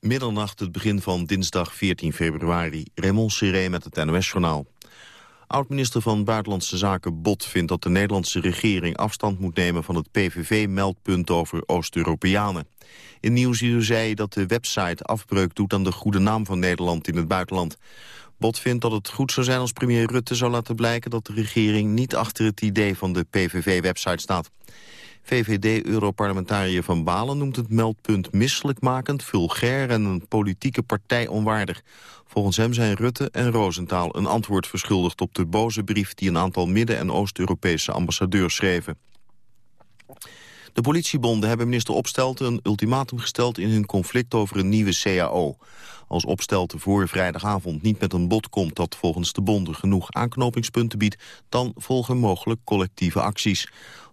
Middernacht, het begin van dinsdag 14 februari. Raymond Seré met het NOS-journaal. Oud-minister van Buitenlandse Zaken Bot vindt dat de Nederlandse regering afstand moet nemen van het PVV-meldpunt over Oost-Europeanen. In Nieuwsuur zei dat de website afbreuk doet aan de goede naam van Nederland in het buitenland. Bot vindt dat het goed zou zijn als premier Rutte zou laten blijken dat de regering niet achter het idee van de PVV-website staat. VVD-europarlementariër Van Balen noemt het meldpunt misselijkmakend, vulgair en een politieke partij onwaardig. Volgens hem zijn Rutte en Roosentaal een antwoord verschuldigd op de boze brief die een aantal Midden- en Oost-Europese ambassadeurs schreven. De politiebonden hebben minister Opstelten een ultimatum gesteld in hun conflict over een nieuwe CAO. Als Opstelten voor vrijdagavond niet met een bod komt dat volgens de bonden genoeg aanknopingspunten biedt, dan volgen mogelijk collectieve acties.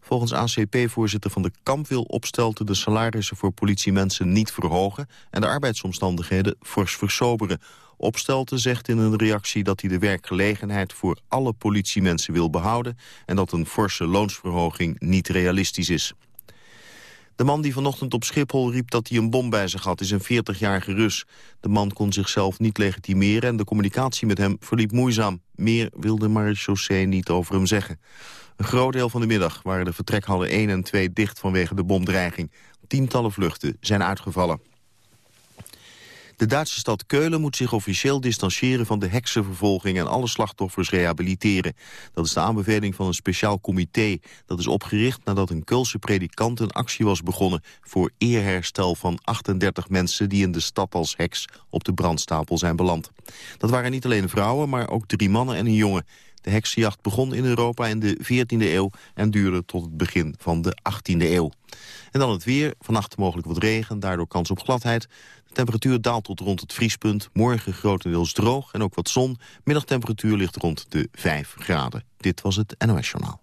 Volgens ACP-voorzitter Van de Kamp wil Opstelten de salarissen voor politiemensen niet verhogen en de arbeidsomstandigheden fors versoberen. Opstelten zegt in een reactie dat hij de werkgelegenheid voor alle politiemensen wil behouden en dat een forse loonsverhoging niet realistisch is. De man die vanochtend op Schiphol riep dat hij een bom bij zich had... is een 40-jarige Rus. De man kon zichzelf niet legitimeren... en de communicatie met hem verliep moeizaam. Meer wilde marechaussee niet over hem zeggen. Een groot deel van de middag waren de vertrekhallen 1 en 2 dicht vanwege de bomdreiging. Tientallen vluchten zijn uitgevallen. De Duitse stad Keulen moet zich officieel distancieren van de heksenvervolging en alle slachtoffers rehabiliteren. Dat is de aanbeveling van een speciaal comité. Dat is opgericht nadat een Keulse predikant een actie was begonnen voor eerherstel van 38 mensen die in de stad als heks op de brandstapel zijn beland. Dat waren niet alleen vrouwen, maar ook drie mannen en een jongen. De heksenjacht begon in Europa in de 14e eeuw en duurde tot het begin van de 18e eeuw. En dan het weer, vannacht mogelijk wat regen, daardoor kans op gladheid. Temperatuur daalt tot rond het vriespunt, morgen grotendeels droog en ook wat zon. Middagtemperatuur ligt rond de 5 graden. Dit was het NOS Journaal.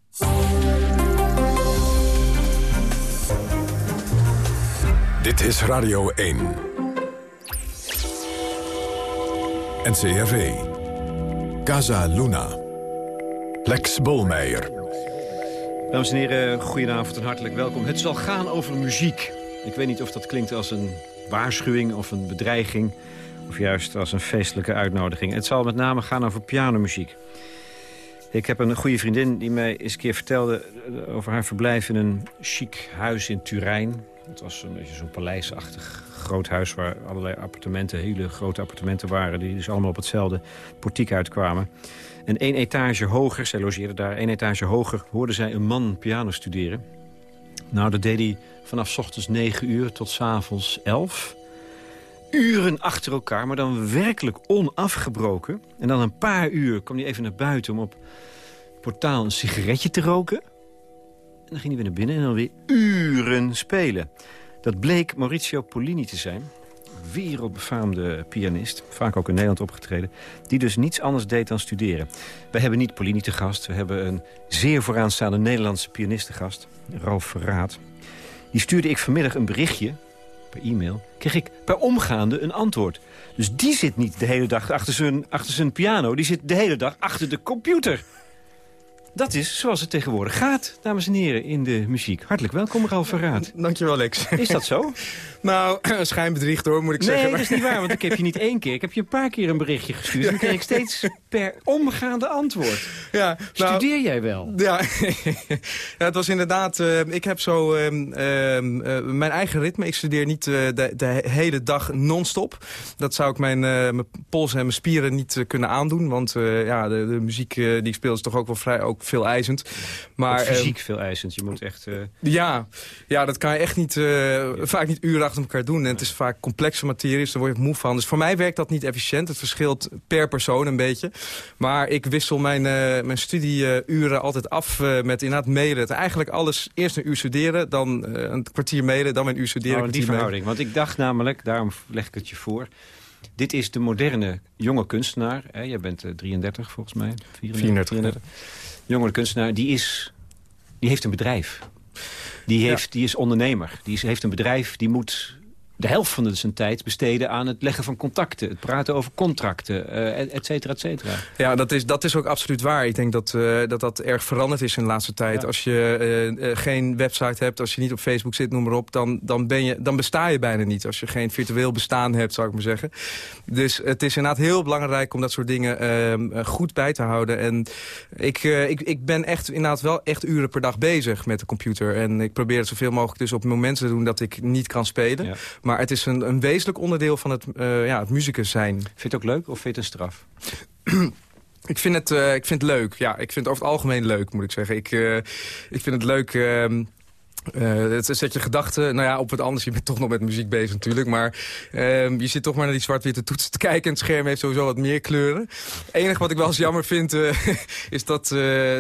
Dit is Radio 1. NCRV. Casa Luna. Lex Bolmeijer. Dames en heren, goedenavond en hartelijk welkom. Het zal gaan over muziek. Ik weet niet of dat klinkt als een waarschuwing of een bedreiging... of juist als een feestelijke uitnodiging. Het zal met name gaan over pianomuziek. Ik heb een goede vriendin die mij eens een keer vertelde... over haar verblijf in een chic huis in Turijn. Het was een beetje zo'n paleisachtig groot huis... waar allerlei appartementen, hele grote appartementen waren... die dus allemaal op hetzelfde portiek uitkwamen. En één etage hoger, zij logeerde daar, één etage hoger... hoorde zij een man piano studeren. Nou, dat deed hij vanaf ochtends 9 uur tot s avonds 11. Uren achter elkaar, maar dan werkelijk onafgebroken. En dan een paar uur kwam hij even naar buiten om op het portaal een sigaretje te roken. En dan ging hij weer naar binnen en dan weer uren spelen. Dat bleek Maurizio Polini te zijn wereldbefaamde pianist. Vaak ook in Nederland opgetreden. Die dus niets anders deed dan studeren. We hebben niet Polini te gast. We hebben een zeer vooraanstaande Nederlandse pianist te gast. Ralf Verraad. Die stuurde ik vanmiddag een berichtje per e-mail. Kreeg ik per omgaande een antwoord. Dus die zit niet de hele dag achter zijn, achter zijn piano. Die zit de hele dag achter de computer. Dat is zoals het tegenwoordig gaat, dames en heren, in de muziek. Hartelijk welkom, Ralf Verraad. Dankjewel, Lex. Is dat zo? nou, schijnbedriegt hoor, moet ik nee, zeggen. Nee, dat is niet waar, want ik heb je niet één keer. Ik heb je een paar keer een berichtje gestuurd. En dan kreeg ik steeds per omgaande antwoord. Ja, nou, Studeer jij wel? Ja, ja het was inderdaad... Uh, ik heb zo uh, uh, mijn eigen ritme. Ik studeer niet eh, de, de, hele dag non-stop. Dat zou ik mijn, mijn polsen en mijn spieren niet kunnen aandoen. Want ja, de, de muziek die ik speel is toch ook wel vrij... Ook veel eisend. Maar, fysiek veel eisend. Je moet echt... Uh... Ja, ja, dat kan je echt niet, uh, vaak niet uren achter elkaar doen. En het is vaak complexe materie, dus daar word je moe van. Dus voor mij werkt dat niet efficiënt. Het verschilt per persoon een beetje. Maar ik wissel mijn, uh, mijn studieuren altijd af met inderdaad mailen. Eigenlijk alles eerst een uur studeren, dan een kwartier mailen, dan een uur studeren. Oh, die verhouding. Want ik dacht namelijk, daarom leg ik het je voor... Dit is de moderne jonge kunstenaar. Hè? Jij bent 33 volgens mij. 34. 34 jongere kunstenaar, die, is, die heeft een bedrijf. Die, heeft, die is ondernemer. Die is, heeft een bedrijf, die moet de helft van zijn tijd besteden aan het leggen van contacten. Het praten over contracten, uh, et cetera, et cetera. Ja, dat is, dat is ook absoluut waar. Ik denk dat uh, dat, dat erg veranderd is in de laatste tijd. Als je uh, geen website hebt, als je niet op Facebook zit, noem maar op... Dan, dan, ben je, dan besta je bijna niet. Als je geen virtueel bestaan hebt, zou ik maar zeggen. Dus het is inderdaad heel belangrijk om dat soort dingen ehm, goed bij te houden. En ik, ik, ik ben echt inderdaad wel echt uren per dag bezig met de computer. En ik probeer het zoveel mogelijk dus op momenten te doen dat ik niet kan spelen. Ja. Maar het is een, een wezenlijk onderdeel van het, uh, ja, het muzikus zijn. Vind je het ook leuk of vind je het een straf? Ik vind, het, uh, ik vind het leuk. Ja, ik vind het over het algemeen leuk, moet ik zeggen. Ik, uh, ik vind het leuk... Uh, uh, het zet je gedachten, nou ja, op wat anders. Je bent toch nog met muziek bezig natuurlijk. Maar uh, je zit toch maar naar die zwart-witte toetsen te kijken. En het scherm heeft sowieso wat meer kleuren. Het enige wat ik wel eens jammer vind, uh, is dat,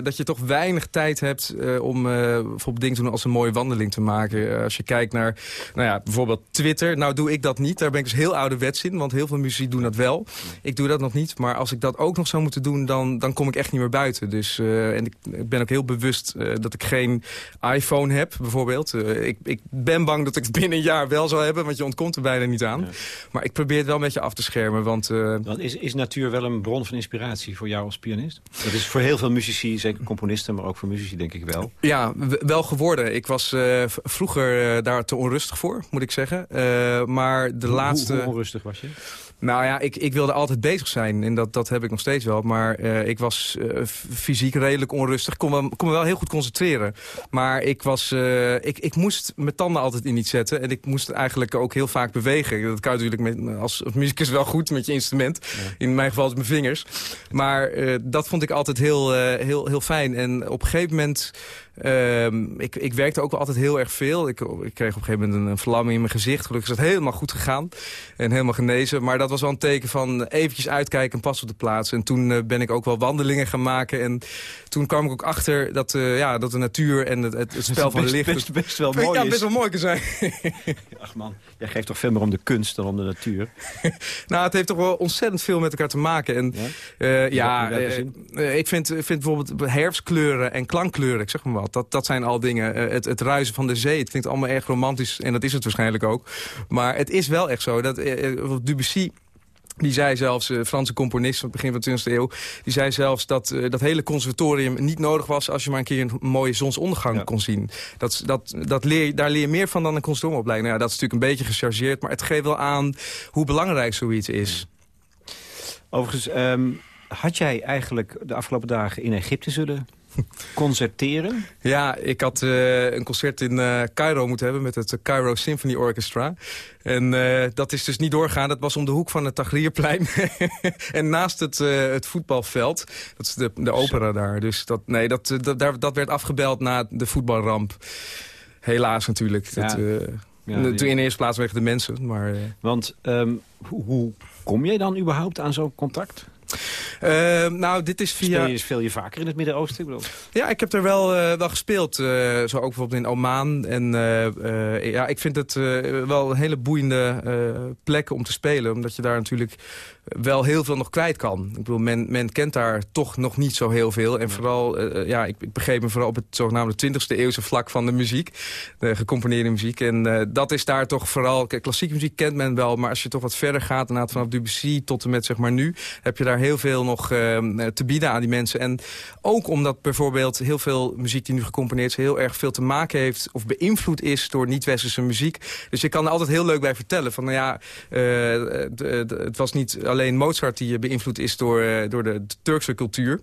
dat je toch weinig tijd hebt... om bijvoorbeeld dingen te doen als een mooie wandeling te maken. als je kijkt naar, nou ja, bijvoorbeeld Twitter. Nou doe ik dat niet. Daar ben ik dus heel ouderwets in. Want heel veel muziek doen dat wel. Ik doe dat nog niet. Maar als ik dat ook nog zou moeten doen, dan, dan kom ik echt niet meer buiten. Dus, en ik, ik, ben ook heel bewust dat ik geen iPhone heb bijvoorbeeld. Uh, ik, ik, ben bang dat ik het binnen een jaar wel zal hebben, want je ontkomt er bijna niet aan. Ja. Maar ik probeer het wel een beetje af te schermen. Want, uh... want is, is natuur wel een bron van inspiratie voor jou als pianist? Dat is voor heel veel muzici, zeker componisten, maar ook voor muzici denk ik wel. Ja, wel geworden. Ik was uh, vroeger daar te onrustig voor, moet ik zeggen. maar de hoe, laatste... Hoe, hoe onrustig was je? Nou ja, ik, ik wilde altijd bezig zijn. En dat, dat heb ik nog steeds wel. Maar uh, ik was uh, fysiek redelijk onrustig. Kon, wel, kon me wel heel goed concentreren. Maar ik, was, uh, ik, ik moest mijn tanden altijd in iets zetten. En ik moest eigenlijk ook heel vaak bewegen. Dat kan natuurlijk met, als, als muzikus wel goed met je instrument. Ja. In mijn geval is mijn vingers. Maar dat vond ik altijd heel, heel, heel fijn. En op een gegeven moment... Um, ik, ik werkte ook wel altijd heel erg veel. Ik, ik kreeg op een gegeven moment een, een verlamming in mijn gezicht. Gelukkig is dat helemaal goed gegaan. En helemaal genezen. Maar dat was wel een teken van eventjes uitkijken en pas op de plaats. En toen uh, ben ik ook wel wandelingen gaan maken. En toen kwam ik ook achter dat, uh, ja, dat de natuur en het, het, het spel van best, licht... Best, best wel mooi ja, best wel mooi kan zijn. Ach man, jij geeft toch veel meer om de kunst dan om de natuur? nou, het heeft toch wel ontzettend veel met elkaar te maken. En ja, uh, ja ik vind, vind bijvoorbeeld herfstkleuren en klankkleuren, ik zeg maar dat, dat zijn al dingen. het, het ruisen van de zee, het klinkt allemaal erg romantisch. En dat is het waarschijnlijk ook. Maar het is wel echt zo. Dat, Debussy die zei zelfs, uh, Franse componist van het begin van de 20e eeuw... die zei zelfs dat uh, dat hele conservatorium niet nodig was... als je maar een keer een mooie zonsondergang ja. kon zien. Dat, dat, dat leer, daar leer je meer van dan een conservatoriumopleiding. Nou ja, dat is natuurlijk een beetje gechargeerd... maar het geeft wel aan hoe belangrijk zoiets is. Overigens, um, had jij eigenlijk de afgelopen dagen in Egypte zullen concerteren? Ja, ik had uh, een concert in uh, Cairo moeten hebben met het Cairo Symphony Orchestra. En uh, dat is dus niet doorgaan. Dat was om de hoek van het Tahrirplein. en naast het, het voetbalveld. Dat is de, de opera daar. Dus dat, nee, dat, dat, dat werd afgebeld na de voetbalramp. Helaas natuurlijk. Ja. Dat, ja, Toen in de eerste plaats weg de mensen. Maar, Want um, hoe, hoe kom je dan überhaupt aan zo'n contact? Uh, nou, dit is via... Speel je, speel je vaker in het Midden-Oosten? Ja, ik heb er wel, uh, wel gespeeld. Uh, zo ook bijvoorbeeld in Oman. En ja, ik vind het wel een hele boeiende plek om te spelen. Omdat je daar natuurlijk wel heel veel nog kwijt kan. Ik bedoel, men, men kent daar toch nog niet zo heel veel. En vooral, uh, ja, ik, ik begreep me vooral op het zogenaamde 20e eeuwse vlak van de muziek. De gecomponeerde muziek. En uh, dat is daar toch vooral... Klassieke muziek kent men wel, maar als je toch wat verder gaat... inderdaad vanaf Debussy tot en met zeg maar nu... heb je daar heel veel nog uh, te bieden aan die mensen. En ook omdat bijvoorbeeld heel veel muziek die nu gecomponeerd is... heel erg veel te maken heeft of beïnvloed is door niet-westerse muziek. Dus je kan er altijd heel leuk bij vertellen. Van nou ja, het was niet alleen Mozart die beïnvloed is door, uh, door de, Turkse cultuur.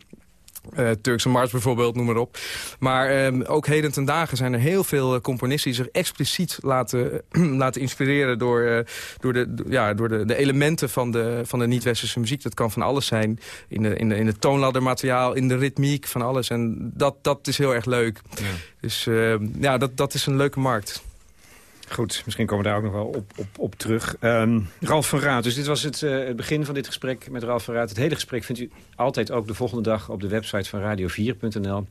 Uh, Turkse Mars bijvoorbeeld, noem maar op. Maar um, ook heden ten dagen zijn er heel veel uh, componisten... die zich expliciet laten, laten inspireren door, uh, door, de, ja, door de, de elementen van de, van de niet-westerse muziek. Dat kan van alles zijn. In de, in de, in de toonladdermateriaal, in de ritmiek, van alles. En dat, dat is heel erg leuk. Ja. Dus ehm, ja, dat, dat is een leuke markt. Goed, misschien komen we daar ook nog wel op, op, op terug. Um, Ralf van Raad, dus dit was het, uh, het, begin van dit gesprek met Ralf van Raad. Het hele gesprek vindt u altijd ook de volgende dag op de website van radio4.nl.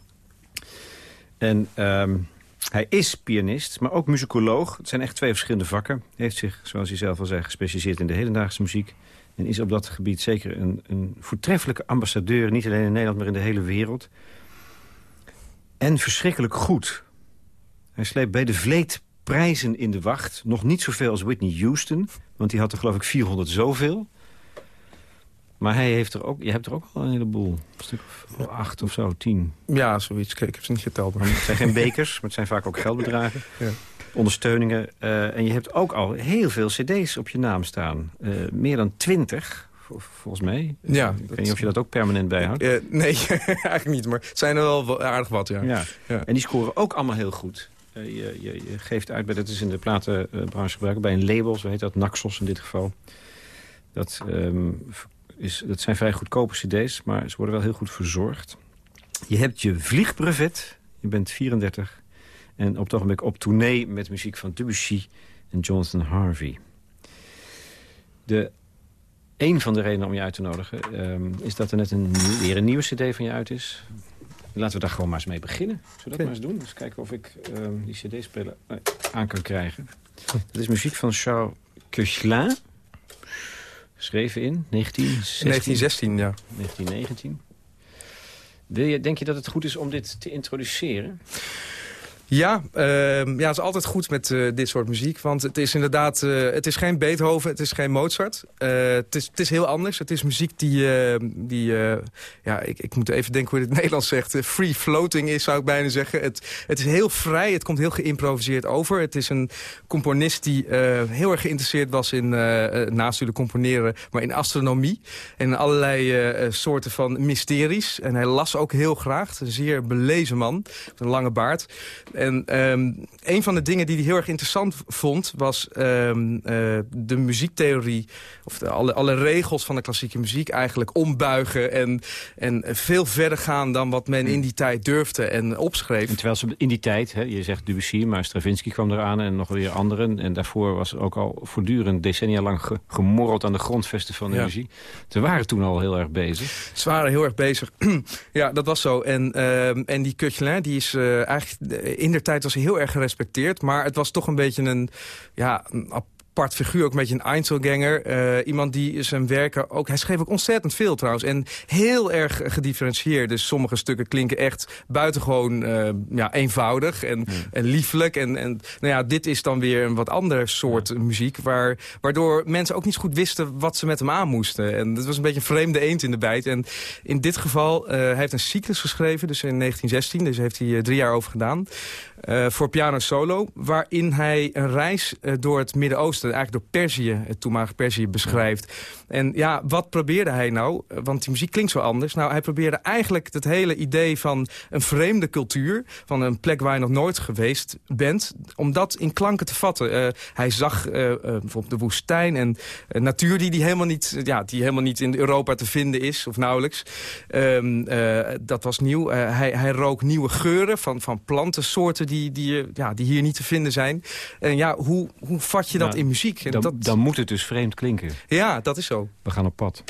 En um, hij is pianist, maar ook muzikoloog. Het zijn echt twee verschillende vakken. Heeft zich, zoals hij zelf al zei, gespecialiseerd in de hedendaagse muziek. En is op dat gebied zeker een, een voortreffelijke ambassadeur. Niet alleen in Nederland, maar in de hele wereld. En verschrikkelijk goed. Hij sleept bij de Vleet prijzen in de wacht. Nog niet zoveel als Whitney Houston, want die had er geloof ik 400 zoveel. Maar hij heeft er ook, je hebt er ook al een heleboel. Een stuk of acht of zo, tien. Ja, zoiets. Kijk, ik heb ze niet geteld. Maar het zijn geen bekers, maar het zijn vaak ook geldbedragen. Ja. Ondersteuningen. Uh, en je hebt ook al heel veel cd's op je naam staan. Uh, meer dan twintig volgens mij. Ja, ik weet niet of je dat ook permanent bijhoudt. Uh, nee, eigenlijk niet, maar het zijn er wel aardig wat, ja. ja. ja. En die scoren ook allemaal heel goed. Uh, je, je, geeft uit, bij, dat is in de platenbranche gebruikt, bij een label, zo heet dat, Naxos in dit geval. Dat, um, is, dat zijn vrij goedkope cd's, maar ze worden wel heel goed verzorgd. Je hebt je vliegbrevet, je bent 34... en op het ogenblik op tournee met muziek van Debussy en Jonathan Harvey. De een van de redenen om je uit te nodigen... Um, is dat er net een, weer een nieuwe cd van je uit is. Laten we daar gewoon maar eens mee beginnen. Zullen we dat maar eens doen? Dus kijken of ik um, die cd-speler uh, aan kan krijgen. Dat is muziek van Charles Coechlin. Geschreven in 1916. 1916, ja. 1919. Wil je, denk je dat het goed is om dit te introduceren? Ja, uh, ja, het is altijd goed met uh, dit soort muziek. Want het is inderdaad, uh, het is geen Beethoven, het is geen Mozart. Uh, het, is, het is heel anders. Het is muziek die, die ja, ik, ik moet even denken hoe je het Nederlands zegt. free floating is, zou ik bijna zeggen. Het, het is heel vrij, het komt heel geïmproviseerd over. Het is een componist die heel erg geïnteresseerd was in, naast natuurlijk componeren, maar in astronomie. En allerlei soorten van mysteries. En hij las ook heel graag. Een zeer belezen man, met een lange baard. En um, een van de dingen die hij heel erg interessant vond... was um, uh, de muziektheorie, of de, alle, alle regels van de klassieke muziek... eigenlijk ombuigen en, en veel verder gaan dan wat men in die tijd durfde en opschreef. En terwijl ze in die tijd, hè, je zegt Debussy, maar Stravinsky kwam eraan... en nog weer anderen. En daarvoor was ook al voortdurend decennia lang ge, gemorreld aan de grondvesten van de ja. muziek. Ze waren toen al heel erg bezig. Ze waren heel erg bezig. ja, dat was zo. En, uh, en die Coechelin, die is uh, eigenlijk in der tijd was hij heel erg gerespecteerd. Maar het was toch een beetje een, ja, een apart figuur, ook een beetje een Einzelganger. Uh, iemand die zijn werken ook... Hij schreef ook ontzettend veel trouwens. En heel erg gedifferentieerd. Dus sommige stukken klinken echt buitengewoon uh, ja, eenvoudig en, ja. en lieflijk. En, en nou ja, dit is dan weer een wat ander soort ja. muziek... Waar, waardoor mensen ook niet goed wisten wat ze met hem aan moesten. En dat was een beetje een vreemde eend in de bijt. En in dit geval, uh, hij heeft een cyclus geschreven, dus in 1916. Dus heeft hij drie jaar over gedaan. voor piano solo, waarin hij een reis door het Midden-Oosten eigenlijk door Perzië, het toenmalige Perzië, beschrijft. En ja, wat probeerde hij nou? Want die muziek klinkt zo anders. Nou, hij probeerde eigenlijk het hele idee van een vreemde cultuur... van een plek waar je nog nooit geweest bent... om dat in klanken te vatten. Uh, hij zag uh, uh, bijvoorbeeld de woestijn en natuur die, die, helemaal niet, ja, die helemaal niet in Europa te vinden is, of nauwelijks. Um, dat was nieuw. hij, hij rook nieuwe geuren van, van plantensoorten die, die, ja, die hier niet te vinden zijn. En ja, hoe, hoe vat je dat in muziek? En dan, dat... dan moet het dus vreemd klinken. Ja, dat is zo. We gaan op pad.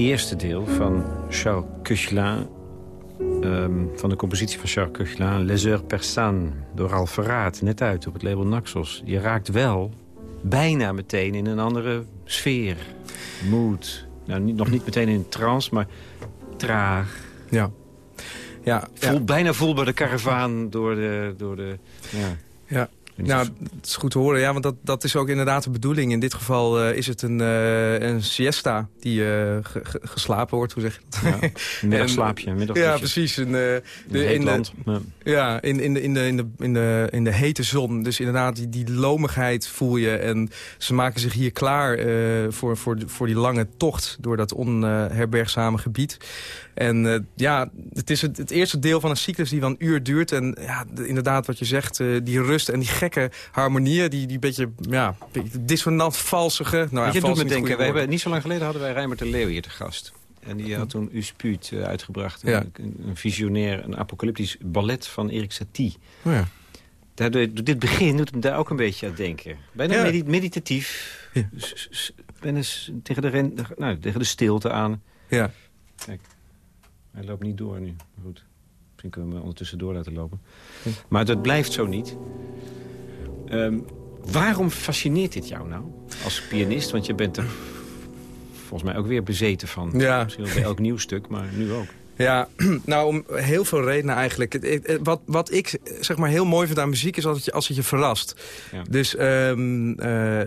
Eerste deel van Charles Coechelin... Ehm, van de compositie van Charles Coechelin... Les Heures Persanes, door Ralph Verraad. Net uit op het label Naxos. Je raakt wel bijna meteen in een andere sfeer. Mood. Nou, niet, nog niet meteen in trance, maar traag. Ja. Ja, Voel, ja. Bijna voelbaar de karavaan door de... Door de ja. ja. Nou, het is goed te horen. Ja, want dat, dat is ook inderdaad de bedoeling. In dit geval uh, is het een, uh, een siesta die uh, ge, geslapen wordt. Hoe zeg je dat? Ja, een middagslaapje, een Ja, precies. Een, de, in, de, ja, in, in, de, in, de, in, de, in, de, in de hete zon. Dus inderdaad, die, die lomigheid voel je. En ze maken zich hier klaar voor, voor, voor die lange tocht... door dat onherbergzame gebied. En uh, ja, het is het, het, eerste deel van een cyclus die wel een uur duurt. En ja, de, inderdaad wat je zegt, uh, die rust en die gekke harmonieën... die, die beetje, ja, dissonant, valsige... Nou, ja, je doet me denken, we hebben, niet zo lang geleden hadden wij Rijmer de Leeuw hier te gast. En die had toen Uspuut uh, uitgebracht. Ja. Een, een, visionair, een apocalyptisch ballet van Erik Satie. Oh ja. Dit begin doet me daar ook een beetje aan denken. Bijna Ja. medit meditatief. Ja. S- s- Bijna tegen de, ren, nou, tegen de stilte aan. Ja. Hij loopt niet door nu. Goed. Misschien kunnen we hem ondertussen door laten lopen. Maar dat blijft zo niet. Ehm, waarom fascineert dit jou nou als pianist? Want je bent er volgens mij ook weer bezeten van. Ja. Misschien bij elk nieuw stuk, maar nu ook. Ja, nou om heel veel redenen eigenlijk. Wat, wat ik zeg maar heel mooi vind aan muziek is als het je, als het je verrast. Ja. Dus ehm, eh,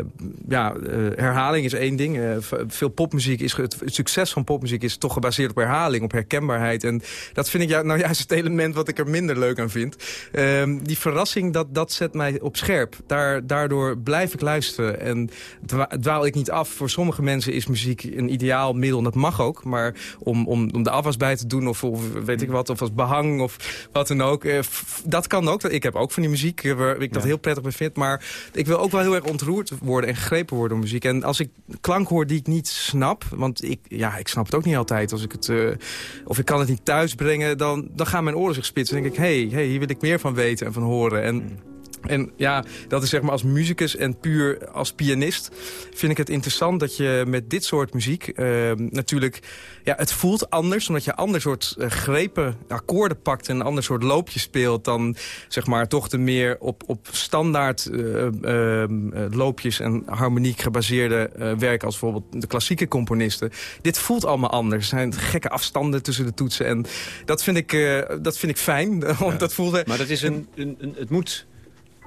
ja, eh, herhaling is één ding. Eh, veel popmuziek is, het, succes van popmuziek is toch gebaseerd op herhaling, op herkenbaarheid. En dat vind ik nou juist het element wat ik er minder leuk aan vind. Ehm, die verrassing, dat, dat zet mij op scherp. Daar, daardoor blijf ik luisteren en dwa- dwaal ik niet af. Voor sommige mensen is muziek een ideaal middel, en dat mag ook. Maar om, om, om de afwas bij te doen of, of weet ik wat, of als behang of wat dan ook. eh, dat kan ook. Ik heb ook van die muziek eh, waar ik dat Ja. heel prettig vind. Maar ik wil ook wel heel erg ontroerd worden en gegrepen worden door muziek. En als ik klank hoor die ik niet snap, want ik, ja, ik snap het ook niet altijd. Als ik het, eh, of ik kan het niet thuis brengen, dan, dan gaan mijn oren zich spitsen. Dan denk ik, hé, hey, hey, hier wil ik meer van weten en van horen. En en ja, dat is zeg maar als muzikus en puur als pianist... vind ik het interessant dat je met dit soort muziek... eh, natuurlijk, ja, het voelt anders... omdat je ander soort eh, grepen, akkoorden pakt... en een ander soort loopje speelt... dan zeg maar toch de meer op, op standaard eh, loopjes... en harmoniek gebaseerde eh, werk als bijvoorbeeld de klassieke componisten. Dit voelt allemaal anders. Er zijn gekke afstanden tussen de toetsen. En dat vind ik, dat vind ik fijn. Want dat voelde... Maar dat is een, een, een- het moet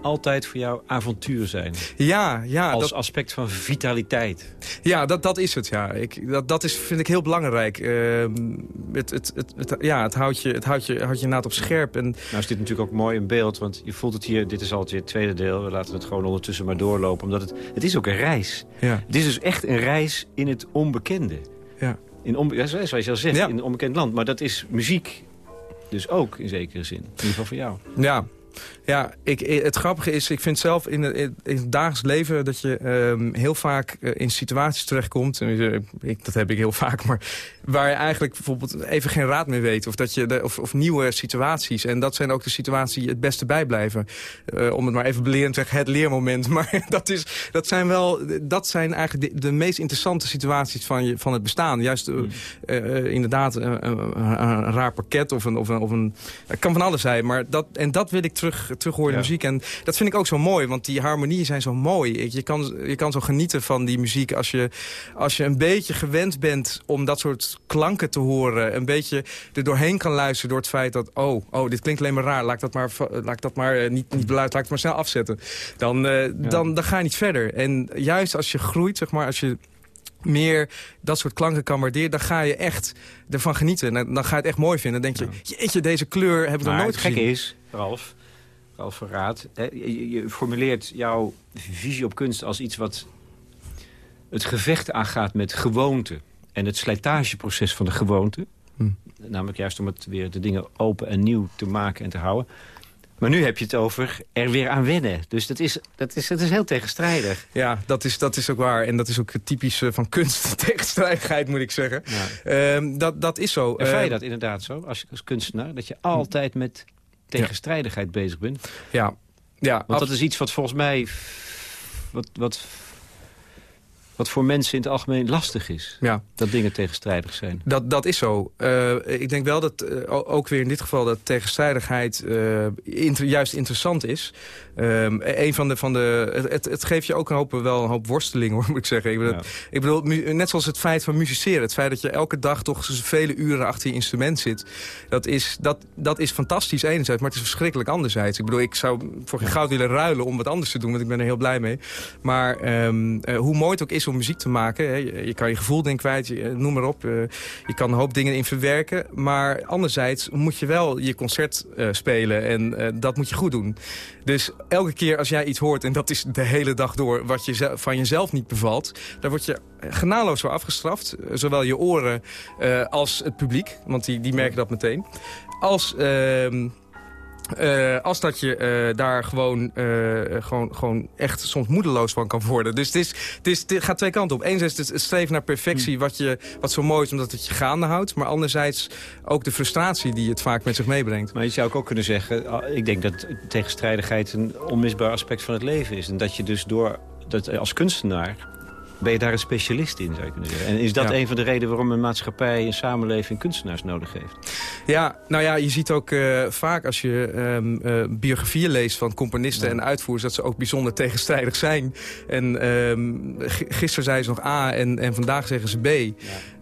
altijd voor jou avontuur zijn. Ja, ja, als dat, aspect van vitaliteit. Ja, dat, dat is het, ja. Ik, dat, dat is, vind ik heel belangrijk. Ehm, het, het, het, het- ja, het houdt je, het houdt je, houdt je inderdaad op scherp. En, Nou is dit natuurlijk ook mooi in beeld, want je voelt het hier... dit is al het tweede deel, we laten het gewoon ondertussen maar doorlopen. Omdat het, het is ook een reis. ja, Het is dus echt een reis in het onbekende. ja. In onbe ja, zoals je al zegt, Ja. in een onbekend land. Maar dat is muziek dus ook in zekere zin. In ieder geval voor jou. Ja, ja ik, het grappige is, ik vind zelf in, het- dagelijks leven... dat je ehm, heel vaak eh, in situaties terechtkomt... En, eh, ik, dat heb ik heel vaak, maar waar je eigenlijk bijvoorbeeld even geen raad meer weet... of, dat je of, of nieuwe situaties. En dat zijn ook de situaties die het beste bijblijven. Eh, om het maar even belerend te zeggen, het leermoment. Maar dat, is, dat zijn wel, dat zijn eigenlijk de, meest interessante situaties van, je, van het bestaan. Juist inderdaad een, raar pakket of een, of een, of. Het kan van alles zijn, maar dat, en dat wil ik terug, terug horen in Ja. de muziek. En dat vind ik ook zo mooi, want die harmonieën zijn zo mooi. Je kan, je kan zo genieten van die muziek als je, als je een beetje gewend bent om dat soort klanken te horen. Een beetje er doorheen kan luisteren door het feit dat... oh, oh dit klinkt alleen maar raar, laat ik dat maar, laat ik dat maar eh, niet, niet beluisteren, laat ik het maar snel afzetten. Dan, eh, dan, dan ga je niet verder. En juist als je groeit, zeg maar, als je meer dat soort klanken kan waarderen... dan ga je echt ervan genieten. En dan, dan ga je het echt mooi vinden. Dan denk je, jeetje, deze kleur heb ik nog nooit het gekke gezien. is, Ralf, Ralf Verraad... je, formuleert jouw visie op kunst als iets wat het gevecht aangaat met gewoonte... en het slijtageproces van de gewoonte. Hm. Namelijk juist om het weer de dingen open en nieuw te maken en te houden. Maar nu heb je het over er weer aan wennen. Dus dat is, dat is, dat is heel tegenstrijdig. Ja, dat is, dat is ook waar. En dat is ook typisch van kunst, tegenstrijdigheid moet ik zeggen. Ja. Ehm, dat, dat is zo. Ervaar je Ehm, dat inderdaad zo, als, als kunstenaar? Dat je altijd met tegenstrijdigheid bezig bent? Ja, ja Want dat is iets wat volgens mij... Wat, wat wat voor mensen in het algemeen lastig is. Ja. Dat dingen tegenstrijdig zijn. Dat, dat is zo. Uh, ik denk wel dat uh, ook weer in dit geval dat tegenstrijdigheid uh, inter, juist interessant is. Um, een van de, van de, het, het geeft je ook een hoop, wel een hoop worsteling, hoor, moet ik zeggen. Ik bedoel, ja. ik bedoel, net zoals het feit van musiceren. Het feit dat je elke dag toch vele uren achter je instrument zit. Dat is, dat, dat is fantastisch enerzijds, maar het is verschrikkelijk anderzijds. Ik bedoel, ik zou voor geen goud willen ruilen om wat anders te doen, want ik ben er heel blij mee. Maar um, hoe mooi het ook is om muziek te maken. Hè, je, je, kan je gevoel denk kwijt, je, noem maar op. Uh, je kan een hoop dingen in verwerken. Maar anderzijds moet je wel je concert uh, spelen en dat moet je goed doen. Dus elke keer als jij iets hoort, en dat is de hele dag door... wat je van jezelf niet bevalt, dan word je genadeloos voor afgestraft. Zowel je oren uh, als het publiek, want die, die merken dat meteen. Als... Uh, uh, als dat je uh, daar gewoon, uh, gewoon, gewoon echt soms moedeloos van kan worden. Dus het, is, het, is, het gaat twee kanten op. Enerzijds het streven naar perfectie, wat, je, wat zo mooi is omdat het je gaande houdt. Maar anderzijds ook de frustratie die het vaak met zich meebrengt. Maar je zou ook kunnen zeggen, ik denk dat tegenstrijdigheid een onmisbaar aspect van het leven is. En dat je dus door, dat als kunstenaar ben je daar een specialist in, zou je kunnen zeggen. En is dat ja. een van de redenen waarom een maatschappij, een samenleving kunstenaars nodig heeft? Ja, nou ja, je ziet ook uh, vaak als je um, uh, biografieën leest van componisten ja. en uitvoerders... dat ze ook bijzonder tegenstrijdig zijn. En um, gisteren zei ze nog A en, en vandaag zeggen ze B. Ja.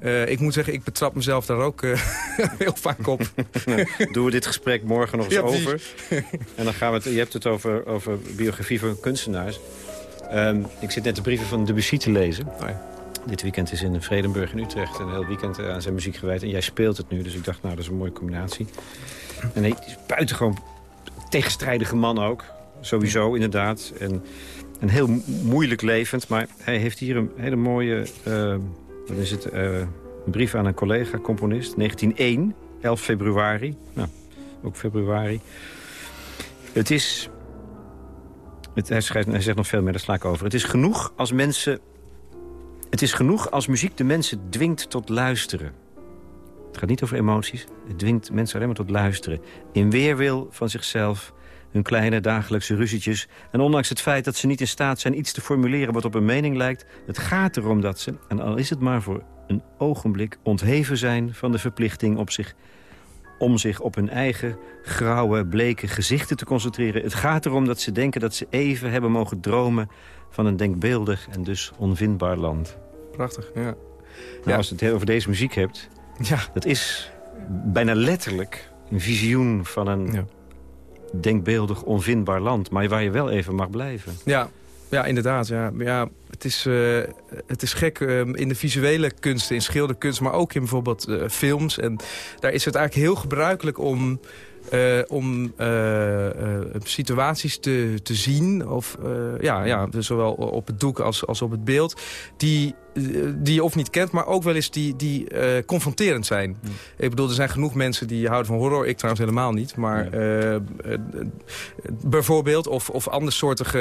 Uh, ik moet zeggen, ik betrap mezelf daar ook heel vaak op. Doen we dit gesprek morgen nog eens over. en dan gaan we het, je hebt het over, over biografie van kunstenaars. Um, ik zit net de brieven van Debussy te lezen. Oh ja. Dit weekend is in Vredenburg in Utrecht een heel weekend aan zijn muziek gewijd. En jij speelt het nu, dus ik dacht, nou, dat is een mooie combinatie. En hij is buitengewoon tegenstrijdige man ook. Sowieso, inderdaad. En, en heel moeilijk levend. Maar hij heeft hier een hele mooie... Uh, wat is het? Uh, een brief aan een collega, componist. 1901, 11 februari. Nou, ook februari. Het is hij zegt nog veel meer, daar sla ik over. Het is genoeg als mensen... Het is genoeg als muziek de mensen dwingt tot luisteren. Het gaat niet over emoties. Het dwingt mensen alleen maar tot luisteren. In weerwil van zichzelf, hun kleine dagelijkse ruzietjes... en ondanks het feit dat ze niet in staat zijn iets te formuleren... wat op een mening lijkt, het gaat erom dat ze... en al is het maar voor een ogenblik ontheven zijn van de verplichting op zich om zich op hun eigen grauwe, bleke gezichten te concentreren. Het gaat erom dat ze denken dat ze even hebben mogen dromen... van een denkbeeldig en dus onvindbaar land. Prachtig, ja. Nou, ja. Als je het over deze muziek hebt... Ja. dat is bijna letterlijk een visioen van een ja. denkbeeldig, onvindbaar land... maar waar je wel even mag blijven. Ja, ja inderdaad. Ja. Ja, het, is, uh, het is gek uh, in de visuele kunsten, in schilderkunst... maar ook in bijvoorbeeld uh, films. En daar is het eigenlijk heel gebruikelijk om... Uh, om situaties te, te zien, of, ja, ja, zowel op het doek als, als op het beeld, die, die je of niet kent, maar ook wel eens die, die confronterend zijn. Mm. Ik bedoel, er zijn genoeg mensen die houden van horror, ik trouwens helemaal niet, maar ja. bijvoorbeeld, of, of andersoortige,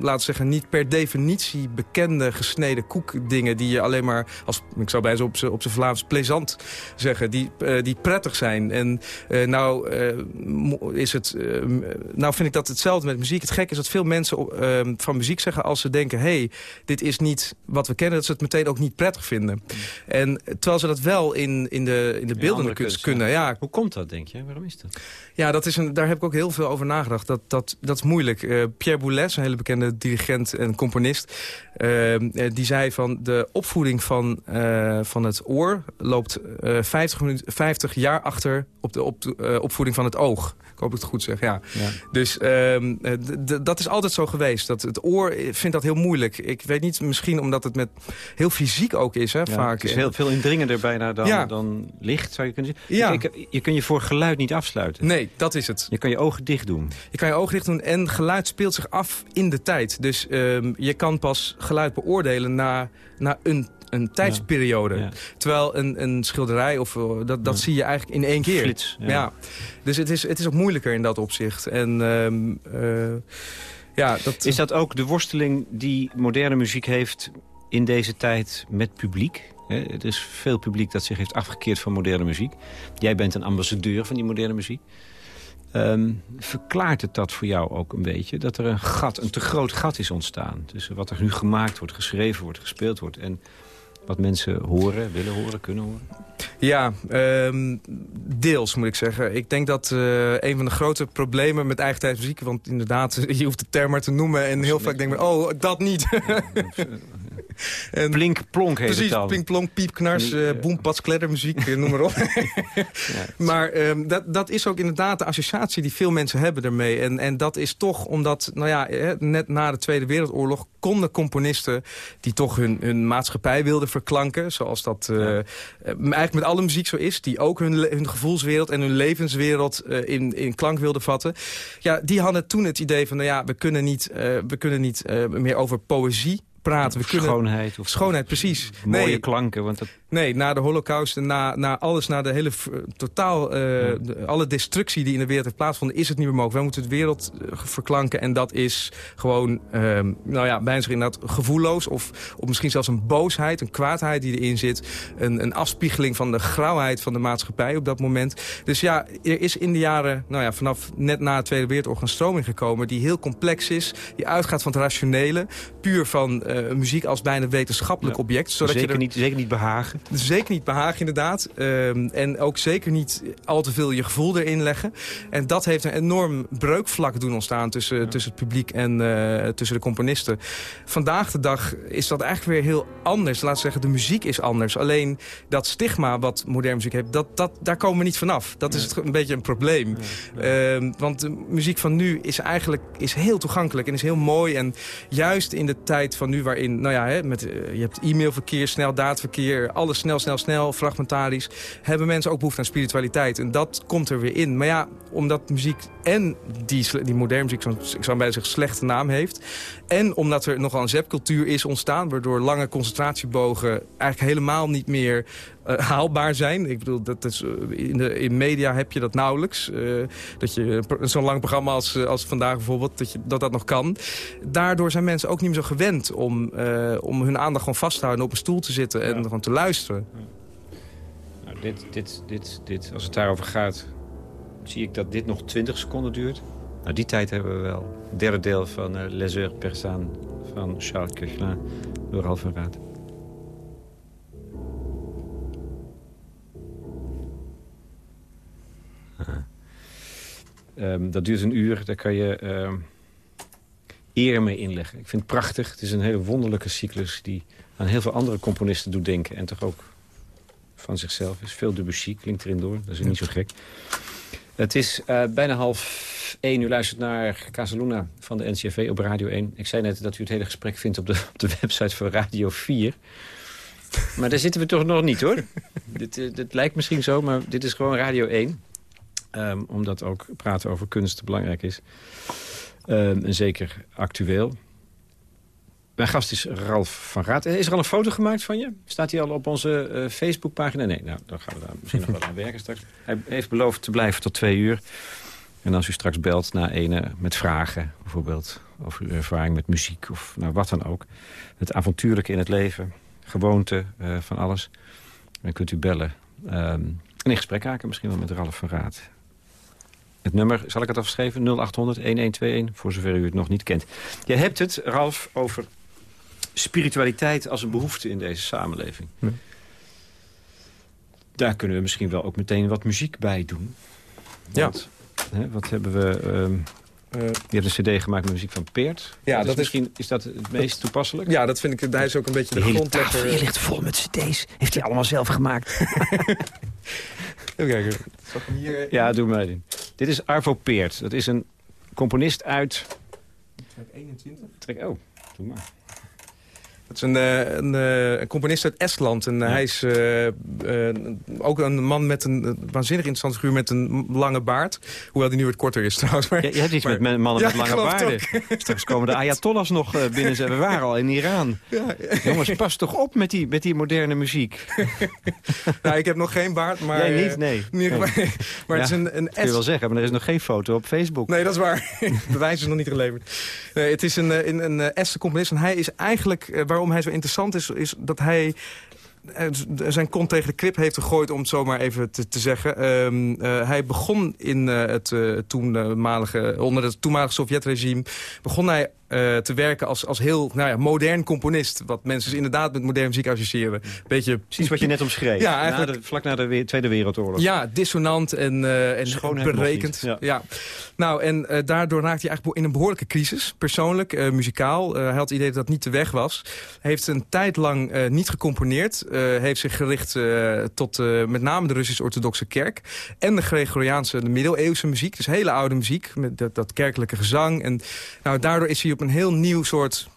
laten we zeggen, niet per definitie bekende gesneden koekdingen die je alleen maar, als, ik zou bij ze op zijn op Vlaams, plezant zeggen, die, die prettig zijn. En nou nou, uh, is het, uh, nou vind ik dat hetzelfde met muziek. Het gek is dat veel mensen uh, van muziek zeggen als ze denken... hé, hey, dit is niet wat we kennen, dat ze het meteen ook niet prettig vinden. En terwijl ze dat wel in, in de, in de beeldende kunst, kunnen. Ja. Hoe komt dat, denk je? Waarom is dat? Ja, dat is een, daar heb ik ook heel veel over nagedacht. Dat, dat, dat is moeilijk. Uh, Pierre Boulez, een hele bekende dirigent en componist... Uh, die zei van de opvoeding van, uh, van het oor... loopt 50, minuut, 50 jaar achter op de op, opvoeding van het oog. Ik hoop dat ik het goed zeg, ja. ja. Dus uh, dat is altijd zo geweest. Dat het oor vindt dat heel moeilijk. Ik weet niet, misschien omdat het met heel fysiek ook is, hè, ja, vaak. Het is heel veel indringender bijna dan, ja. dan licht, zou je kunnen zeggen. Ja. Je, je kun je voor geluid niet afsluiten. Nee, dat is het. Je kan je ogen dicht doen. Je kan je ogen dicht doen en geluid speelt zich af in de tijd. Dus um, je kan pas geluid beoordelen na, na een een tijdsperiode. Ja. Ja. Terwijl een, een schilderij, of, dat, dat ja. zie je eigenlijk in één keer. Flits, ja. Dus het is, het is ook moeilijker in dat opzicht. En, um, uh, ja, dat... Is dat ook de worsteling die moderne muziek heeft in deze tijd met publiek? Er is veel publiek dat zich heeft afgekeerd van moderne muziek. Jij bent een ambassadeur van die moderne muziek. Ehm, verklaart het dat voor jou ook een beetje? Dat er een gat, een te groot gat is ontstaan... tussen wat er nu gemaakt wordt, geschreven wordt, gespeeld wordt... en wat mensen horen, willen horen, kunnen horen? Ja, ehm, deels moet ik zeggen. Ik denk dat uh, een van de grote problemen met eigen muziek... want inderdaad, je hoeft de term maar te noemen... en heel vaak denk ik, oh, dat niet. en, plink, plonk heet precies, het dan. plink, plonk, piepknars, uh, boempats, kleddermuziek, eh, noem maar op. ja. Maar um, dat, dat is ook inderdaad de associatie die veel mensen hebben ermee. En, en dat is toch omdat, nou ja, net na de Tweede Wereldoorlog... konden componisten die toch hun, hun maatschappij wilden verklanken... zoals dat uh, eigenlijk met alle muziek zo is... die ook hun, hun gevoelswereld en hun levenswereld uh, in, in klank wilden vatten... ja, die hadden toen het idee van, nou ja, we kunnen niet, uh, we kunnen niet meer over poëzie praten. We kunnen, schoonheid. Of schoonheid, precies. Mooie nee, klanken. Want dat... Nee, na de holocaust en na, na alles, na de hele totaal, uh, ja. de, alle destructie die in de wereld heeft plaatsgevonden, is het niet meer mogelijk. Wij moeten de wereld verklanken en dat is gewoon, uh, nou ja, bijna inderdaad gevoelloos of, of misschien zelfs een boosheid, een kwaadheid die erin zit. Een, een afspiegeling van de grauwheid van de maatschappij op dat moment. Dus ja, er is in de jaren, nou ja, vanaf net na de Tweede Wereldoorlog een stroming gekomen die heel complex is, die uitgaat van het rationele, puur van uh, muziek als bijna wetenschappelijk ja. object. Zodat zeker, je er, niet, zeker niet behagen. Zeker niet behagen, inderdaad. Um, en ook zeker niet al te veel je gevoel erin leggen. En dat heeft een enorm breukvlak doen ontstaan tussen, ja. tussen het publiek en uh, tussen de componisten. Vandaag de dag is dat eigenlijk weer heel anders. We zeggen, de muziek is anders. Alleen dat stigma wat moderne muziek heeft, dat, dat, daar komen we niet vanaf. Dat is een beetje een probleem. Um, want de muziek van nu is eigenlijk is heel toegankelijk en is heel mooi. En juist in de tijd van nu waarin, nou ja, hè, met, uh, je hebt e-mailverkeer, snel daadverkeer, alles snel, snel, snel, fragmentarisch, hebben mensen ook behoefte aan spiritualiteit. En dat komt er weer in. Maar ja, omdat muziek en die, die moderne muziek, ik zou bij zich slechte naam heeft, en omdat er nogal een zepcultuur is ontstaan, waardoor lange concentratiebogen eigenlijk helemaal niet meer uh, haalbaar zijn. Ik bedoel, dat is, uh, in, de, in media heb je dat nauwelijks. Uh, dat je zo'n lang programma als, als vandaag bijvoorbeeld, dat, je, dat dat nog kan. Daardoor zijn mensen ook niet meer zo gewend om, om hun aandacht gewoon vast te houden... op een stoel te zitten en ja. gewoon te luisteren. Nou, dit, dit, dit, dit, als het daarover gaat, zie ik dat dit nog 20 seconden duurt. Nou, die tijd hebben we wel. Derde deel van uh, Les Heures van Charles Koechlin door Ralf van Raad. Um, dat duurt een uur, daar kan je uh, eer mee inleggen. Ik vind het prachtig. Het is een hele wonderlijke cyclus die aan heel veel andere componisten doet denken. En toch ook van zichzelf is. Veel Debussy klinkt erin door, dat is niet zo gek. Het is uh, bijna half één. U luistert naar Casaluna van de NCRV op Radio 1. Ik zei net dat u het hele gesprek vindt op de, op de website van Radio 4. Maar daar zitten we toch nog niet, hoor. dit, uh, dit lijkt misschien zo, maar dit is gewoon Radio 1. Um, omdat ook praten over kunst belangrijk is. Um, en zeker actueel. Mijn gast is Ralf van Raad. Is er al een foto gemaakt van je? Staat hij al op onze uh, Facebookpagina? Nee, nou, dan gaan we daar misschien nog wel aan werken straks. Hij heeft beloofd te blijven tot twee uur. En als u straks belt naar ene met vragen, bijvoorbeeld... over uw ervaring met muziek of nou, wat dan ook... het avontuurlijke in het leven, gewoonte, uh, van alles... dan kunt u bellen. Um, en in gesprek haken misschien wel met Ralf van Raad. Het nummer, zal ik het afschrijven? 0800-1121, voor zover u het nog niet kent. Je hebt het, Ralf, over spiritualiteit als een behoefte in deze samenleving. Ja. Daar kunnen we misschien wel ook meteen wat muziek bij doen. Want, ja. Hè, wat hebben we... Um, uh, je hebt een cd gemaakt met muziek van Peert. Ja, dat, dat is misschien is dat het meest dat, toepasselijk? Ja, dat vind ik. Hij is ook een beetje de, de grondlegger. Je ligt vol met cd's. Heeft hij allemaal zelf gemaakt? Even kijken. Hier... Ja, doe maar. Dit is Arvo Peert. Dat is een componist uit... Trek 21. Trek, oh, doe maar. Dat is een, een, een, componist uit Estland. En ja. hij is uh, uh, ook een man met een waanzinnig interessante figuur met een lange baard. Hoewel die nu wat korter is trouwens. Maar, ja, je hebt iets maar, met mannen ja, met lange baarden. Straks komen de Ayatollahs nog uh, binnen. We waren al in Iran. Jongens, pas toch op met die, met die moderne muziek. nou, ik heb nog geen baard. Maar, Jij niet? Nee. nee. maar, maar het is een, een Kun je wel zeggen, maar er is nog geen foto op Facebook. Nee, dat is waar. Bewijs is nog niet geleverd. Nee, het is een, een, een, een Estse componist. En hij is eigenlijk... waarom hij zo interessant is, is dat hij zijn kont tegen de krip heeft gegooid, om het zo maar even te, te zeggen. Ehm, hij begon in het toenmalige, onder het toenmalige Sovjetregime... begon hij uh, te werken als, als heel nou ja, modern componist. Wat mensen dus inderdaad met moderne muziek associëren. Beetje, Precies wat je net omschreef. Ja, eigenlijk, na de, vlak na de Tweede Wereldoorlog. Ja, dissonant en, uh, en berekend. Ja. ja. Nou, en uh, daardoor raakte hij eigenlijk in een behoorlijke crisis. Persoonlijk, muzikaal. hij had het idee dat dat niet de weg was. Hij heeft een tijd lang niet gecomponeerd. heeft zich gericht tot met name de Russisch-Orthodoxe kerk. En de Gregoriaanse, de middeleeuwse muziek. Dus hele oude muziek. Met dat, dat kerkelijke gezang. En nou, daardoor is hij op een heel nieuw soort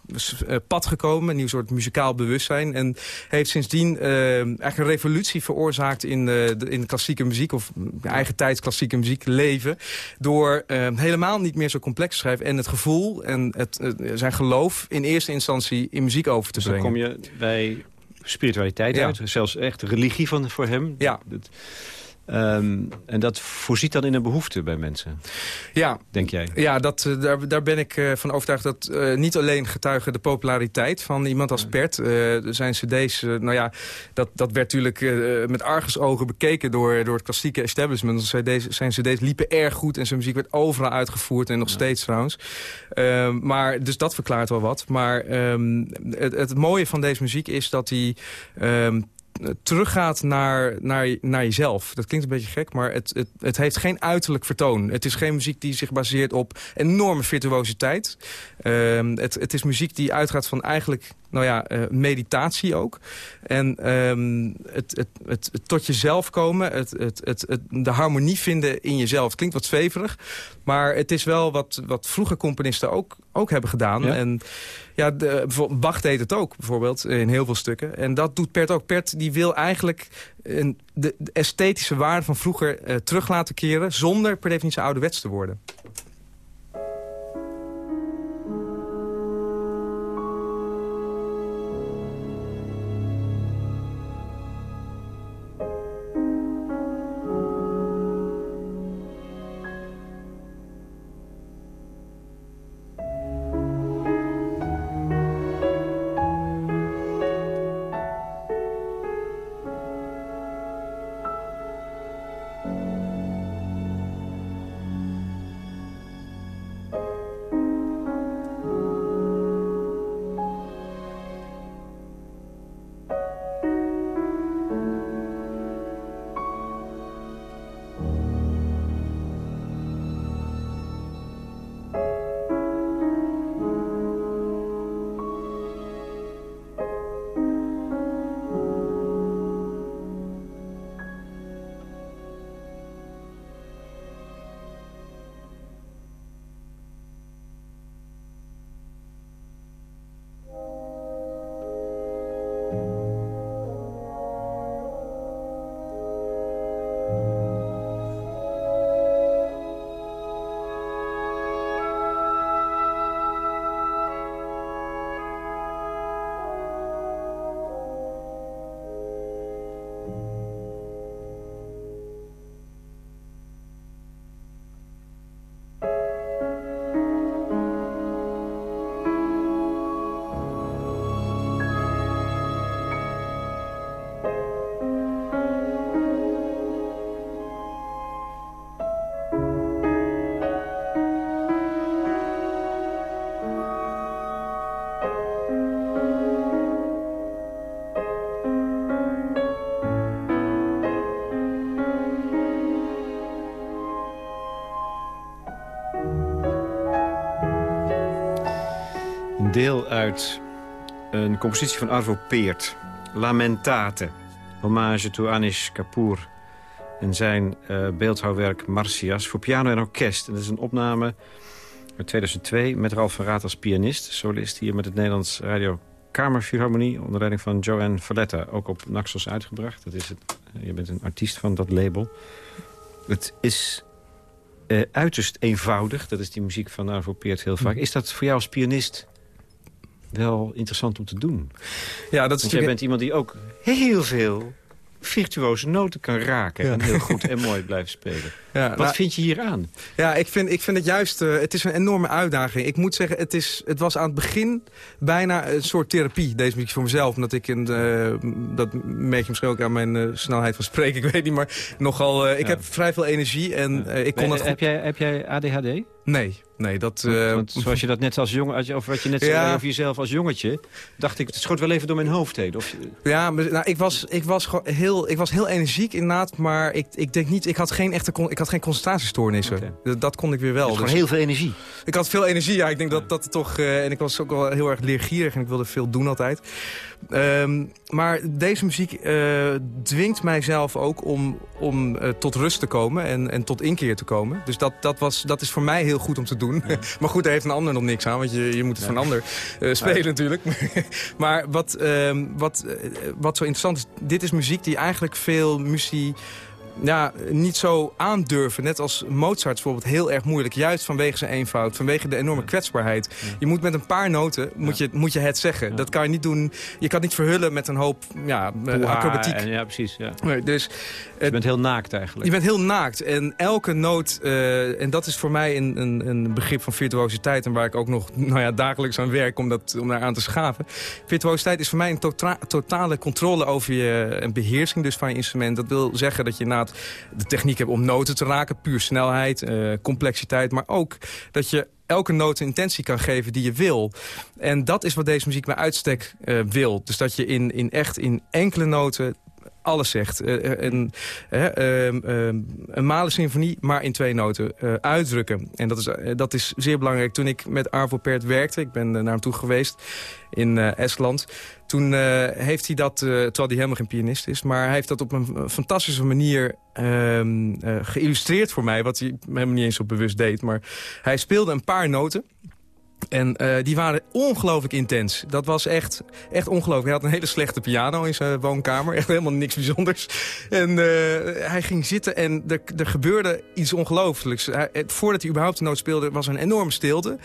eh, pad gekomen. Een nieuw soort muzikaal bewustzijn. En heeft sindsdien uh, eigenlijk een revolutie veroorzaakt in, uh, de, in de klassieke muziek. Of eigen tijds klassieke muziek leven. Door uh, helemaal niet meer zo complex te schrijven. En het gevoel en het, zijn geloof in eerste instantie in muziek over te dus brengen. dan kom je bij spiritualiteit uit. Zelfs echt religie van, voor hem. Ja. Ehm, en dat voorziet dan in een behoefte bij mensen, ja, denk jij? Ja, dat, eh, daar, daar ben ik uh, van overtuigd dat uh, niet alleen getuigen de populariteit van iemand als Pert. zijn cd's, nou ja, dat, dat werd natuurlijk met argusogen bekeken door, door het klassieke establishment. CD's, zijn cd's liepen erg goed en zijn muziek werd overal uitgevoerd en nog steeds trouwens. Ehm, maar, dus dat verklaart wel wat. Maar um, het, het mooie van deze muziek is dat hij teruggaat naar, naar, naar jezelf. Dat klinkt een beetje gek, maar het, het, het heeft geen uiterlijk vertoon. Het is geen muziek die zich baseert op enorme virtuositeit. Uh, het, het is muziek die uitgaat van eigenlijk nou ja, uh, meditatie ook. En um, het, het, het, het, tot jezelf komen, het, het, het, het, de harmonie vinden in jezelf. Klinkt wat zweverig, maar het is wel wat, wat vroege componisten ook, ook hebben gedaan. Ja. En ja, de, Bach deed het ook, bijvoorbeeld, in heel veel stukken. En dat doet Pert ook. Pert die wil eigenlijk een, de, de esthetische waarde van vroeger uh, terug laten keren... zonder per definitie ouderwets te worden. Deel uit een compositie van Arvo Peert. Lamentate. Hommage to Anish Kapoor. En zijn uh, beeldhouwwerk Marcias voor piano en orkest. En dat is een opname uit 2002 met Ralf van Raat als pianist. Solist hier met het Nederlands Radio Kamerfilharmonie... onder leiding van Joanne Valletta. Ook op Naxos uitgebracht. Dat is het, je bent een artiest van dat label. Het is uh, uiterst eenvoudig. Dat is die muziek van Arvo Peert heel vaak. Is dat voor jou als pianist wel interessant om te doen. Ja, dat is Want jij bent iemand die ook heel veel virtuoze noten kan raken. En heel goed en mooi blijven spelen. Ja, Wat nou, vind je hier aan? Ja, ik vind, ik vind het juist... Uh, het is een enorme uitdaging. Ik moet zeggen, het, is, het was aan het begin bijna een soort therapie. Deze muziek voor mezelf. Omdat ik, een, uh, dat merk je misschien ook aan mijn uh, snelheid van spreken. Ik weet niet, maar nogal... ik heb vrij veel energie en ik kon het Heb jij, heb jij ADHD? Nee, nee, dat... Want, zoals je dat net als jongen, of wat je net zei over jezelf als jongetje, dacht ik, het schoot wel even door mijn hoofd heen. Of... Ja, nou, ik was, ik was gewoon heel, ik was heel energiek inderdaad, maar ik, ik denk niet, ik had geen echte, ik had geen concentratiestoornissen. Dat, kon ik weer wel. Dus gewoon heel veel energie. Ik had veel energie, ja. Ik denk dat dat toch, uh, en ik was ook wel heel erg leergierig en ik wilde veel doen altijd. Um, maar deze muziek uh, dwingt mijzelf ook om, om uh, tot rust te komen en, en tot inkeer te komen. Dus dat, dat, was, dat is voor mij heel goed om te doen. Ja. maar goed, daar heeft een ander nog niks aan, want je, je moet het ja. van een ander uh, spelen natuurlijk. maar wat, uh, wat, wat zo interessant is, dit is muziek die eigenlijk veel muziek ja, niet zo aandurven. Net als Mozart bijvoorbeeld heel erg moeilijk. Juist vanwege zijn eenvoud, vanwege de enorme kwetsbaarheid. Je moet met een paar noten moet je, moet je het zeggen. Dat kan je niet doen. Je kan niet verhullen met een hoop ja, acrobatiek. En, ja, precies. Ja. Nee, dus, je bent heel naakt eigenlijk. Je bent heel naakt. En elke noot, uh, en dat is voor mij een, een, een, begrip van virtuositeit... en waar ik ook nog nou ja, dagelijks aan werk om, dat, om daar aan te schaven. Virtuositeit is voor mij een tota totale controle over je... en beheersing dus van je instrument. Dat wil zeggen dat je na de techniek hebt om noten te raken. Puur snelheid, uh, complexiteit. Maar ook dat je elke noot intentie kan geven die je wil. En dat is wat deze muziek bij uitstek uh, wil. Dus dat je in, in echt in enkele noten alles zegt. Uh, een, uh, een male symfonie, maar in twee noten uitdrukken. En dat is, dat is zeer belangrijk. Toen ik met Arvo Pärt werkte, ik ben naar hem toe geweest in Estland... Toen heeft hij dat, terwijl hij helemaal geen pianist is... maar hij heeft dat op een fantastische manier ehm, geïllustreerd voor mij... wat hij helemaal niet eens zo bewust deed. Maar hij speelde een paar noten... En uh, die waren ongelooflijk intens. Dat was echt, echt ongelooflijk. Hij had een hele slechte piano in zijn woonkamer. Echt helemaal niks bijzonders. En uh, hij ging zitten en er, er gebeurde iets ongelooflijks. Hij, voordat hij überhaupt de noot speelde, was er een enorme stilte.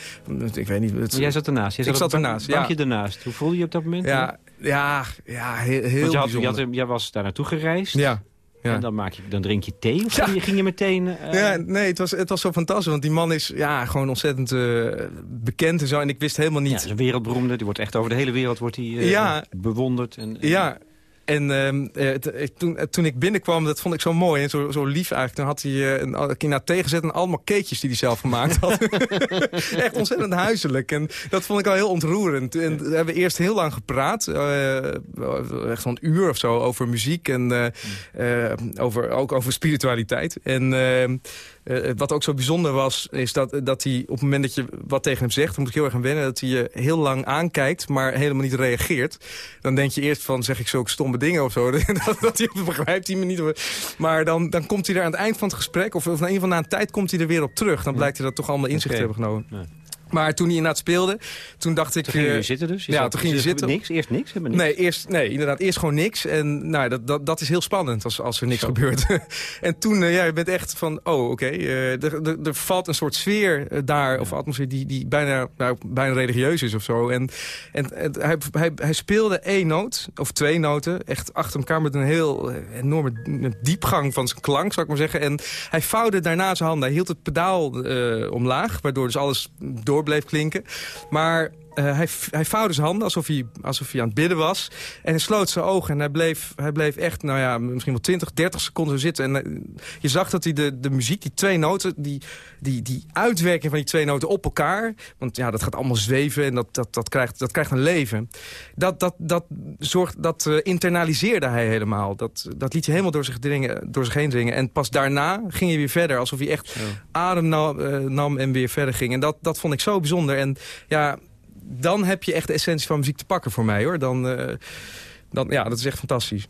Ik weet niet... Het, Jij zat ernaast? Jij ik zat ernaast, ja. je ernaast? Hoe voelde je op dat moment? Ja, ja, ja heel, heel je had, bijzonder. Je had, jij was daar naartoe gereisd. Ja. Ja. En dan, maak je, dan drink je thee? Of ja. ging je meteen... Uh... Ja, nee, het was, het was zo fantastisch. Want die man is ja, gewoon ontzettend uh, bekend en zo. En ik wist helemaal niet... Ja, een wereldberoemde. Die wordt echt over de hele wereld wordt die, uh, ja. bewonderd. En, en, ja, en uh, toen, toen ik binnenkwam, dat vond ik zo mooi en zo, zo lief eigenlijk. Toen had hij een, een tegenzet en allemaal cakejes die hij zelf gemaakt had. Echt ontzettend huiselijk. En dat vond ik al heel ontroerend. En we hebben eerst heel lang gepraat. Uh, echt zo'n uur of zo over muziek. En over, ook over spiritualiteit. En uh, wat ook zo bijzonder was, is dat, dat hij op het moment dat je wat tegen hem zegt... dan moet ik heel erg aan wennen, dat hij je heel lang aankijkt... maar helemaal niet reageert. Dan denk je eerst van, zeg ik zulke stomme dingen of zo. dat, dat hij begrijpt hij me niet. Maar dan, dan komt hij er aan het eind van het gesprek... of, of in ieder geval na een tijd komt hij er weer op terug. Dan blijkt hij dat toch allemaal inzicht okay. te hebben genomen. Nee. Maar toen hij inderdaad speelde, toen dacht ik... Toen ging je uh, zitten dus? Je ja, toen ging je zitten. Niks? Eerst niks? Niks? Nee, eerst, nee, inderdaad, eerst gewoon niks. En nou, dat, dat, dat is heel spannend als, als er niks Zo. gebeurt. en toen, uh, ja, je bent echt van, oh, oké. Okay, uh, er, er valt een soort sfeer daar, ja. of atmosfeer, die, die bijna, nou, bijna religieus is of zo. En, en, en hij, hij, hij speelde één noot, of twee noten, echt achter elkaar met een heel enorme diepgang van zijn klank, zou ik maar zeggen. En hij vouwde daarna zijn handen. Hij hield het pedaal omlaag, waardoor dus alles door bleef klinken. Maar uh, hij, hij vouwde zijn handen alsof hij, alsof hij aan het bidden was. En hij sloot zijn ogen en hij bleef, hij bleef echt, nou ja, misschien wel 20, 30 seconden zitten. En uh, je zag dat hij de, de muziek, die twee noten, die, die, die uitwerking van die twee noten op elkaar. Want ja, dat gaat allemaal zweven en dat, dat, dat, krijgt, dat krijgt een leven. Dat, dat, dat, zorgt, dat uh, internaliseerde hij helemaal. Dat, dat liet hij helemaal door zich, dringen, door zich heen dringen. En pas daarna ging hij weer verder, alsof hij echt ja. adem nam, nam en weer verder ging. En dat, dat vond ik zo bijzonder. En ja, dan heb je echt de essentie van muziek te pakken voor mij, hoor. Dan, uh, dan, ja, dat is echt fantastisch.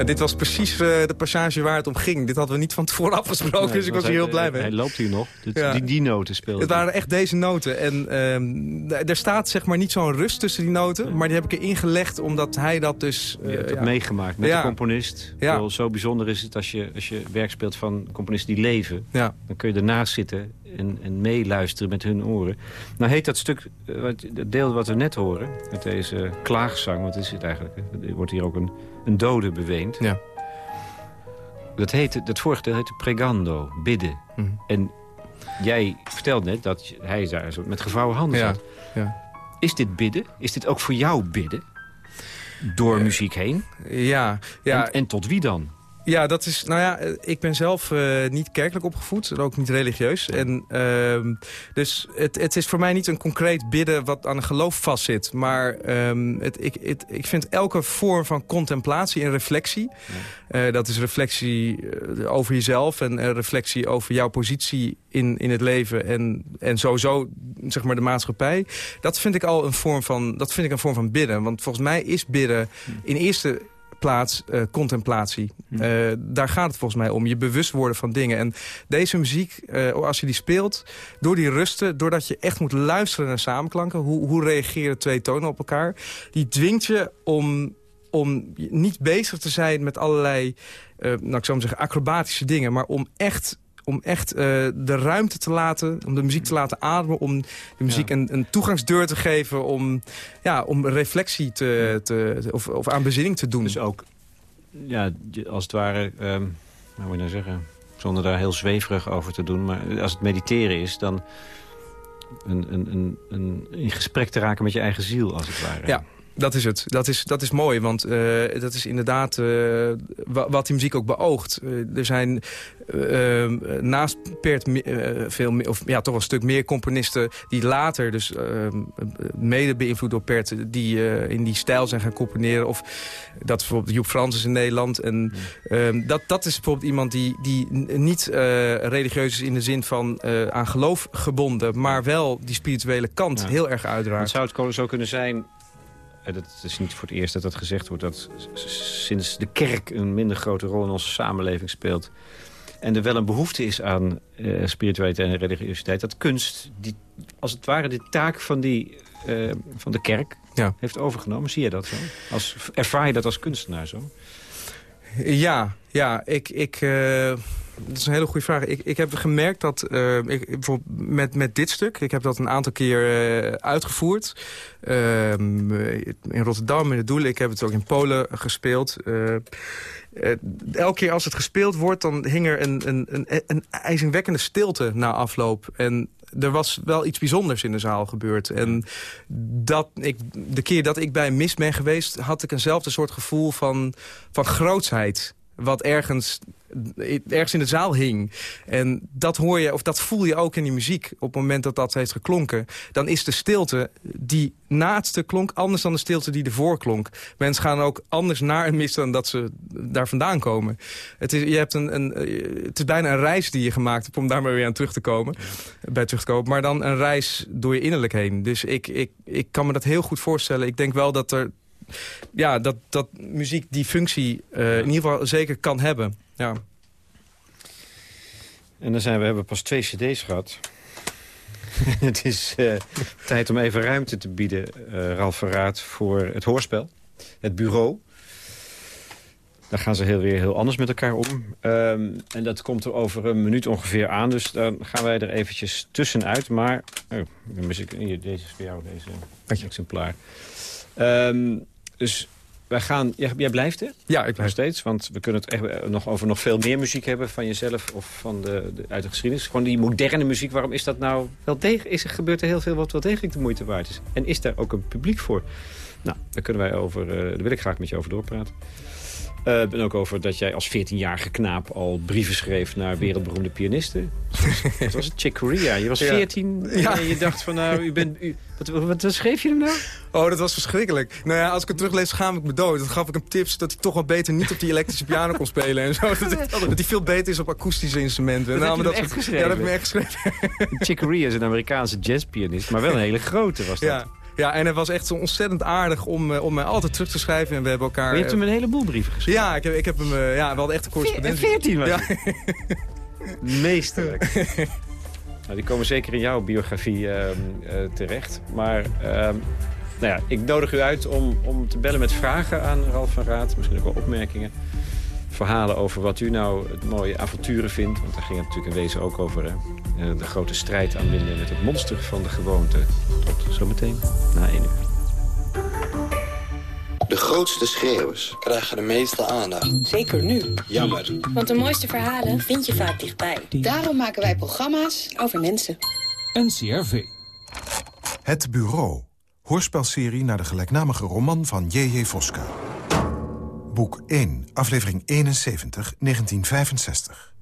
Ja, dit was precies uh, de passage waar het om ging. Dit hadden we niet van tevoren afgesproken, nee, dus ik was hier heel blij mee. Hij loopt hier nog. Dit, ja. die, die noten speelde. Het waren echt deze noten. En um, er staat zeg maar niet zo'n rust tussen die noten. Nee. Maar die heb ik erin gelegd omdat hij dat dus... Uh, je hebt het meegemaakt met de componist. Ja. Zo bijzonder is het als je, als je werk speelt van componisten die leven. Ja. Dan kun je ernaast zitten en, en meeluisteren met hun oren. Nou heet dat stuk, het deel wat we net horen... met deze klaagzang, wat is het eigenlijk? Er wordt hier ook een, een dode beweend. Ja. Dat, heette, dat vorige deel heette pregando, bidden. Mm. En jij vertelde net dat hij daar met gevouwen handen ja. zat. Ja. Is dit bidden? Is dit ook voor jou bidden? Door uh, muziek heen? Ja. ja. En, en tot wie dan? Ja, dat is, nou ja, ik ben zelf uh, niet kerkelijk opgevoed en ook niet religieus. En, uh, dus het, het is voor mij niet een concreet bidden wat aan een geloof vastzit. Maar um, het, ik, het, ik vind elke vorm van contemplatie en reflectie... Ja. Uh, dat is reflectie over jezelf en reflectie over jouw positie in, in het leven... En, en sowieso zeg maar, de maatschappij. Dat vind ik al een vorm van, dat vind ik een vorm van bidden. Want volgens mij is bidden in eerste plaats uh, contemplatie. Uh, daar gaat het volgens mij om. Je bewust worden van dingen. En deze muziek, uh, als je die speelt, door die rusten... doordat je echt moet luisteren naar samenklanken... hoe, hoe reageren twee tonen op elkaar... die dwingt je om om niet bezig te zijn met allerlei, uh, nou ik zou maar zeggen, acrobatische dingen... maar om echt om echt uh, de ruimte te laten, om de muziek te laten ademen... om de muziek ja. een, een, toegangsdeur te geven, om, ja, om reflectie te, te, of, of aan bezinning te doen. Dus ook, ja, als het ware, um, hoe moet je nou zeggen... zonder daar heel zweverig over te doen, maar als het mediteren is... dan een, een, een, een in gesprek te raken met je eigen ziel, als het ware. Ja, dat is het. Dat is, dat is mooi, want uh, dat is inderdaad uh, wat die muziek ook beoogt. Uh, er zijn naast Pert veel meer, of ja, toch een stuk meer componisten... die later, dus mede beïnvloed door Pert... die in die stijl zijn gaan componeren. Of dat bijvoorbeeld Joep Francis in Nederland. En dat, dat is bijvoorbeeld iemand die, die niet religieus is in de zin van aan geloof gebonden... maar wel die spirituele kant ja. heel erg uitdraagt. zou het zo kunnen zijn het is niet voor het eerst dat dat gezegd wordt... dat sinds de kerk een minder grote rol in onze samenleving speelt... en er wel een behoefte is aan uh, spiritualiteit en religiositeit... dat kunst, die, als het ware de taak van, die, uh, van de kerk ja. heeft overgenomen. Zie je dat zo? Als, ervaar je dat als kunstenaar zo? Ja, ja ik... ik uh dat is een hele goede vraag. Ik, ik heb gemerkt dat, uh, ik, bijvoorbeeld met, met dit stuk... ik heb dat een aantal keer uh, uitgevoerd. Uh, in Rotterdam, in het Doelen. Ik heb het ook in Polen gespeeld. Uh, elke keer als het gespeeld wordt... dan hing er een, een, een, een ijzingwekkende stilte na afloop. En er was wel iets bijzonders in de zaal gebeurd. En dat ik, de keer dat ik bij Mis ben geweest... had ik eenzelfde soort gevoel van, van grootsheid wat ergens, ergens in de zaal hing. En dat hoor je, of dat voel je ook in die muziek. Op het moment dat dat heeft geklonken, dan is de stilte die na klonk anders dan de stilte die ervoor klonk. Mensen gaan ook anders naar een mis dan dat ze daar vandaan komen. Het is, je hebt een, een, het is bijna een reis die je gemaakt hebt om daar maar weer aan terug te komen. Bij terug te komen. Maar dan een reis door je innerlijk heen. Dus ik, ik, ik kan me dat heel goed voorstellen. Ik denk wel dat er ja, dat, dat muziek die functie uh, in ieder geval zeker kan hebben. Ja. En dan zijn we, hebben pas twee cd's gehad. het is uh, tijd om even ruimte te bieden, uh, Ralf Verraad, voor het hoorspel. Het bureau. Daar gaan ze heel, weer heel anders met elkaar om. Um, en dat komt er over een minuut ongeveer aan. Dus dan gaan wij er eventjes tussenuit. Maar, oh, dan mis ik, hier, deze is voor jou, deze exemplaar. Um, dus wij gaan, jij, jij blijft er? Ja, ik blijf. Nog steeds, want we kunnen het echt nog over nog veel meer muziek hebben... van jezelf of van de, de, uit de geschiedenis. Gewoon die moderne muziek, waarom is dat nou wel degelijk? Is er, gebeurt er heel veel wat wel degelijk de moeite waard is? En is daar ook een publiek voor? Nou, daar kunnen wij over, uh, daar wil ik graag met je over doorpraten. Uh, ben ook over dat jij als 14-jarige knaap al brieven schreef naar wereldberoemde pianisten. dat was het Chick Corea. Je was 14 ja. en je dacht van nou, u bent... U, wat, wat, schreef je hem nou? Oh, dat was verschrikkelijk. Nou ja, als ik het teruglees, schaam ik me dood. Dan gaf ik hem tips dat hij toch wel beter niet op die elektrische piano kon spelen. En zo. Dat, dat hij veel beter is op akoestische instrumenten. Dat, nou, dat echt geschreven? Ja, dat heb ik me echt geschreven. Chick Corea is een Amerikaanse jazzpianist, maar wel een hele grote was dat. Ja. Ja, en hij was echt zo ontzettend aardig om, om mij altijd terug te schrijven. En we hebben elkaar... Maar je hebt hem een heleboel brieven geschreven? Ja, ik heb, ik heb hem... ja, we hadden echt een correspondentie. Veertien was ja. Meesterlijk. Nou, die komen zeker in jouw biografie uh, uh, terecht. Maar uh, nou ja, ik nodig u uit om, om te bellen met vragen aan Ralf van Raad. Misschien ook wel opmerkingen. Verhalen over wat u nou het mooie avonturen vindt. Want daar ging het natuurlijk in wezen ook over hè? de grote strijd aan binden met het monster van de gewoonte. Tot zometeen na één uur. De grootste schreeuwers krijgen de meeste aandacht. Zeker nu. Jammer. Want de mooiste verhalen vind je vaak dichtbij. Daarom maken wij programma's over mensen. NCRV. Het Bureau. Hoorspelserie naar de gelijknamige roman van J.J. Voska. Boek 1, aflevering 71, 1965.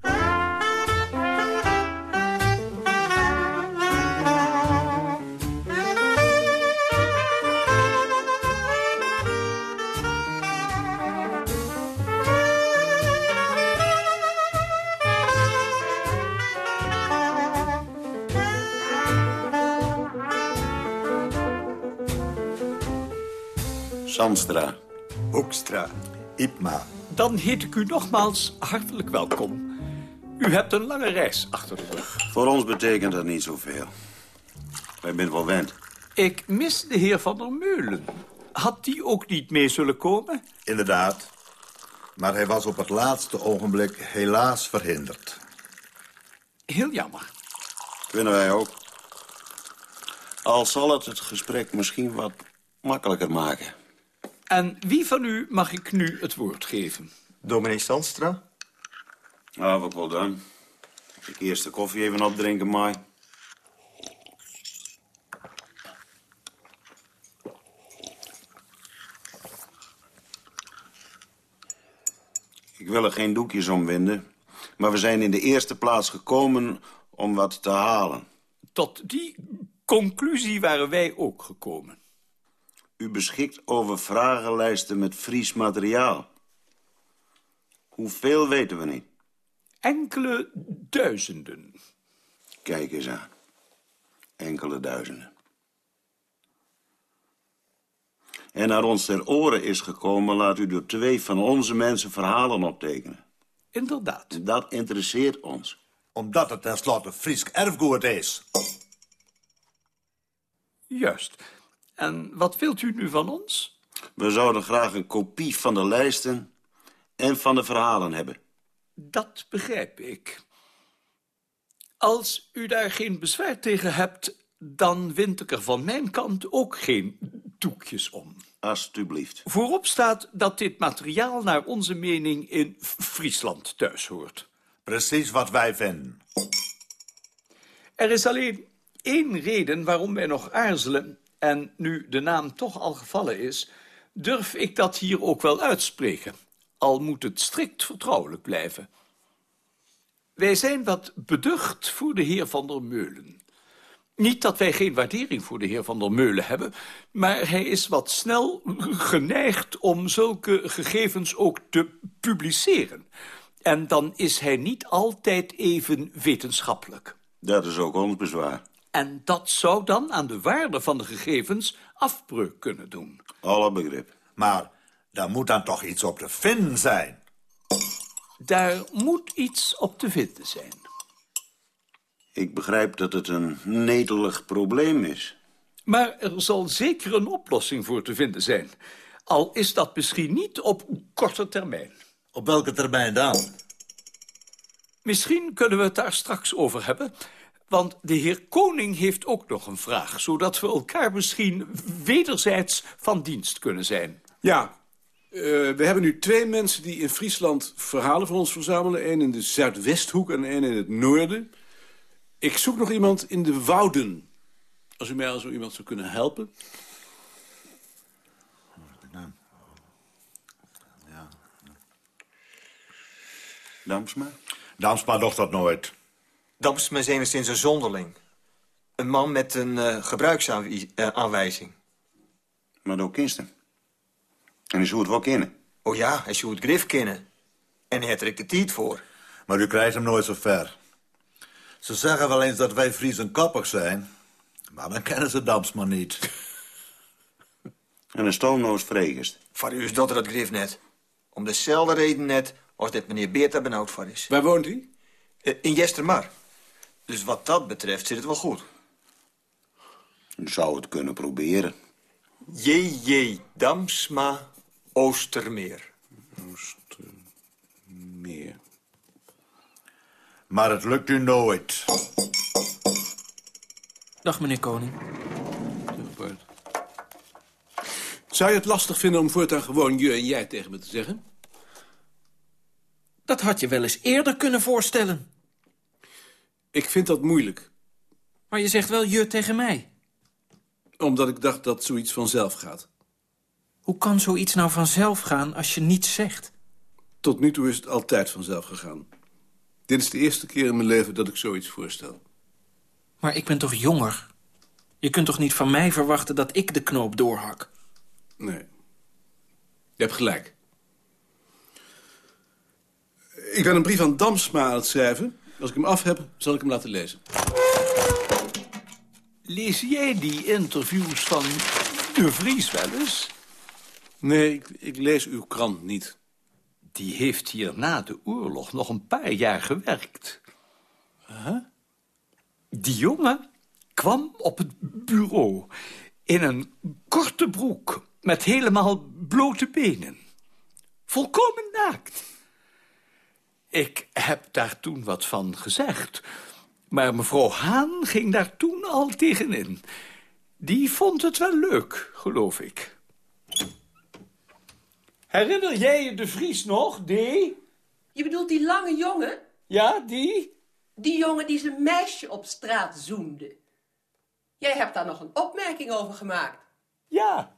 Sandstra. Hoekstra. Ipma. Dan heet ik u nogmaals hartelijk welkom. U hebt een lange reis achter de rug. Voor ons betekent dat niet zoveel. Wij zijn wel wend. Ik mis de heer Van der Meulen. Had die ook niet mee zullen komen? Inderdaad. Maar hij was op het laatste ogenblik helaas verhinderd. Heel jammer. Vinden wij ook. Al zal het het gesprek misschien wat makkelijker maken. En wie van u mag ik nu het woord geven? Dominee Sandstra? Ah, wat wel dan. Ik eerst de koffie even opdrinken, Mai. Ik wil er geen doekjes om winden. Maar we zijn in de eerste plaats gekomen om wat te halen. Tot die conclusie waren wij ook gekomen. U beschikt over vragenlijsten met Fries materiaal. Hoeveel weten we niet? Enkele duizenden. Kijk eens aan. Enkele duizenden. En naar ons ter oren is gekomen... laat u door twee van onze mensen verhalen optekenen. Inderdaad. Dat interesseert ons. Omdat het tenslotte Fries erfgoed is. Juist. En wat wilt u nu van ons? We zouden graag een kopie van de lijsten en van de verhalen hebben. Dat begrijp ik. Als u daar geen bezwaar tegen hebt... dan wind ik er van mijn kant ook geen doekjes om. Alsjeblieft. Voorop staat dat dit materiaal naar onze mening in Friesland thuis hoort. Precies wat wij vinden. Er is alleen één reden waarom wij nog aarzelen... en nu de naam toch al gevallen is... durf ik dat hier ook wel uitspreken. Al moet het strikt vertrouwelijk blijven. Wij zijn wat beducht voor de heer Van der Meulen. Niet dat wij geen waardering voor de heer Van der Meulen hebben... maar hij is wat snel geneigd om zulke gegevens ook te publiceren. En dan is hij niet altijd even wetenschappelijk. Dat is ook ons bezwaar. En dat zou dan aan de waarde van de gegevens afbreuk kunnen doen. Alle begrip. Maar daar moet dan toch iets op te vinden zijn? Daar moet iets op te vinden zijn. Ik begrijp dat het een netelig probleem is. Maar er zal zeker een oplossing voor te vinden zijn. Al is dat misschien niet op korte termijn. Op welke termijn dan? Misschien kunnen we het daar straks over hebben. Want de heer Koning heeft ook nog een vraag... zodat we elkaar misschien wederzijds van dienst kunnen zijn. Ja, uh, we hebben nu twee mensen die in Friesland verhalen van ons verzamelen. Eén in de Zuidwesthoek en één in het noorden. Ik zoek nog iemand in de Wouden. Als u mij al zo iemand zou kunnen helpen. Ja. Damsma? Damsma docht dat nooit. Damsma is enigszins een zonderling. Een man met een uh, gebruiksaanwijzing. Maar ook kinsten. En hij zou het wel kennen. Oh ja, hij zou het grif kennen. En hij heeft er de tijd voor. Maar u krijgt hem nooit zo ver. Ze zeggen wel eens dat wij Friesen koppig zijn. Maar dan kennen ze Damsma niet. En een stoomnoos vregest. Voor u is dat het grif net. Om dezelfde reden net als dit meneer Beert daar benauwd voor is. Waar woont hij? Eh, in Jestermar. Dus wat dat betreft zit het wel goed. Zou het kunnen proberen. J.J. Damsma, Oostermeer. Oostermeer. Maar het lukt u nooit. Dag, meneer Koning. Zou je het lastig vinden om voortaan gewoon je en jij tegen me te zeggen? Dat had je wel eens eerder kunnen voorstellen. Ik vind dat moeilijk. Maar je zegt wel je tegen mij. Omdat ik dacht dat zoiets vanzelf gaat. Hoe kan zoiets nou vanzelf gaan als je niets zegt? Tot nu toe is het altijd vanzelf gegaan. Dit is de eerste keer in mijn leven dat ik zoiets voorstel. Maar ik ben toch jonger? Je kunt toch niet van mij verwachten dat ik de knoop doorhak? Nee. Je hebt gelijk. Ik ben een brief aan Damsma aan het schrijven. Als ik hem af heb, zal ik hem laten lezen. Lees jij die interviews van de Vries wel eens? Nee, ik, ik lees uw krant niet. Die heeft hier na de oorlog nog een paar jaar gewerkt. Huh? Die jongen kwam op het bureau in een korte broek met helemaal blote benen. Volkomen naakt. Ik heb daar toen wat van gezegd. Maar mevrouw Haan ging daar toen al tegenin. Die vond het wel leuk, geloof ik. Herinner jij je de Vries nog, D? Je bedoelt die lange jongen? Ja, die? Die jongen die zijn meisje op straat zoende. Jij hebt daar nog een opmerking over gemaakt. Ja,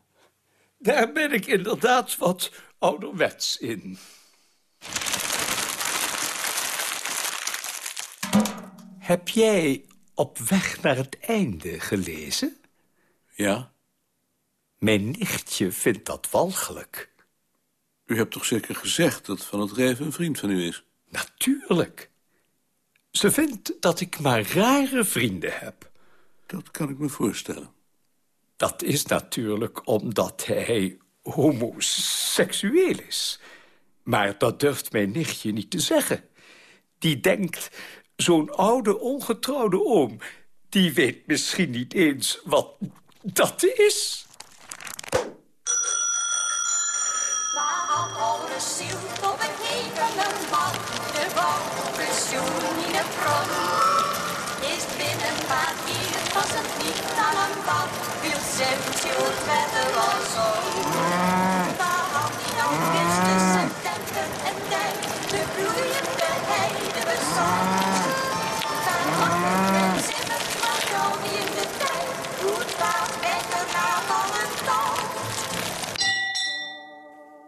daar ben ik inderdaad wat ouderwets in. Heb jij op weg naar het einde gelezen? Ja. Mijn nichtje vindt dat walgelijk. U hebt toch zeker gezegd dat Van het Reven een vriend van u is? Natuurlijk. Ze vindt dat ik maar rare vrienden heb. Dat kan ik me voorstellen. Dat is natuurlijk omdat hij homoseksueel is. Maar dat durft mijn nichtje niet te zeggen. Die denkt, zo'n oude ongetrouwde oom... die weet misschien niet eens wat dat is. Was het niet aan een bad, viel sensueel verder was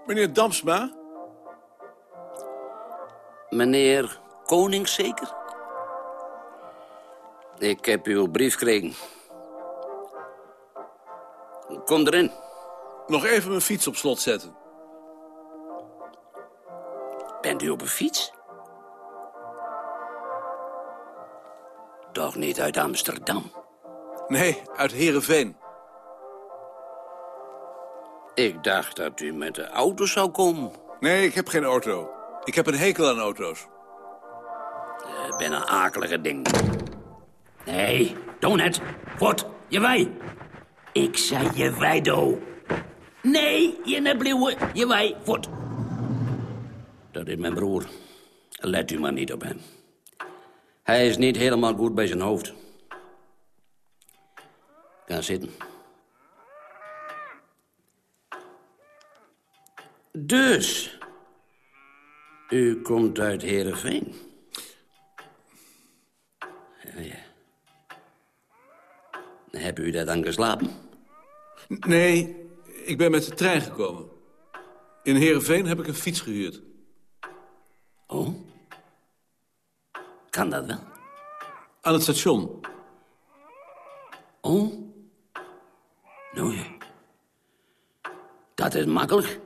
Meneer Damsma? Meneer Koning zeker? Ik heb uw brief gekregen. Kom erin. Nog even mijn fiets op slot zetten. Bent u op een fiets? Toch niet uit Amsterdam? Nee, uit Heerenveen. Ik dacht dat u met de auto zou komen. Nee, ik heb geen auto. Ik heb een hekel aan auto's. Ik ben een akelige ding. Nee, net. Voort, je wij. Ik zei je wij, do. Nee, je net blijven. Je wij, voort. Dat is mijn broer. Let u maar niet op hem. Hij is niet helemaal goed bij zijn hoofd. Ga zitten. Dus, u komt uit Heerenveen. Ja, ja. Heb u daar dan geslapen? Nee, ik ben met de trein gekomen. In Heerenveen heb ik een fiets gehuurd. Oh? Kan dat wel? Aan het station. Oh? Nou ja. Dat is makkelijk.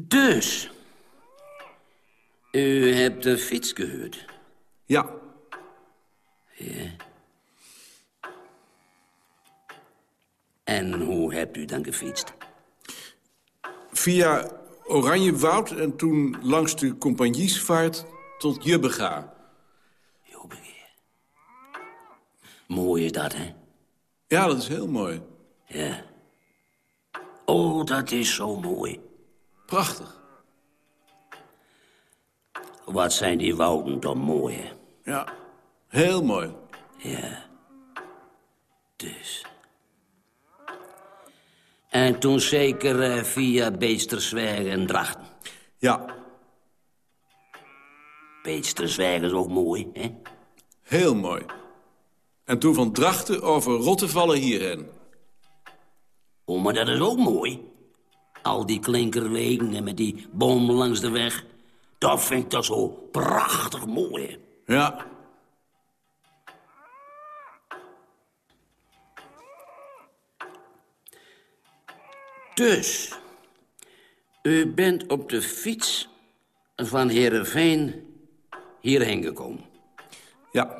Dus, u hebt de fiets gehuurd? Ja. Ja. En hoe hebt u dan gefietst? Via Oranjewoud en toen langs de compagniesvaart tot Jubbega. Mooi is dat, hè? Ja, dat is heel mooi. Ja. Oh, dat is zo mooi. Prachtig. Wat zijn die wouden dan mooi, hè? Ja, heel mooi. Ja. Dus. En toen zeker eh, via Beesterswegen en Drachten. Ja. Beesterswegen is ook mooi, hè? Heel mooi. En toen van Drachten over Rottevallen hierheen. Oh, maar dat is ook mooi. Al die klinkerwegen en met die bomen langs de weg. Dat vind ik toch zo prachtig mooi? Ja. Dus, u bent op de fiets van Heerenveen hierheen gekomen? Ja.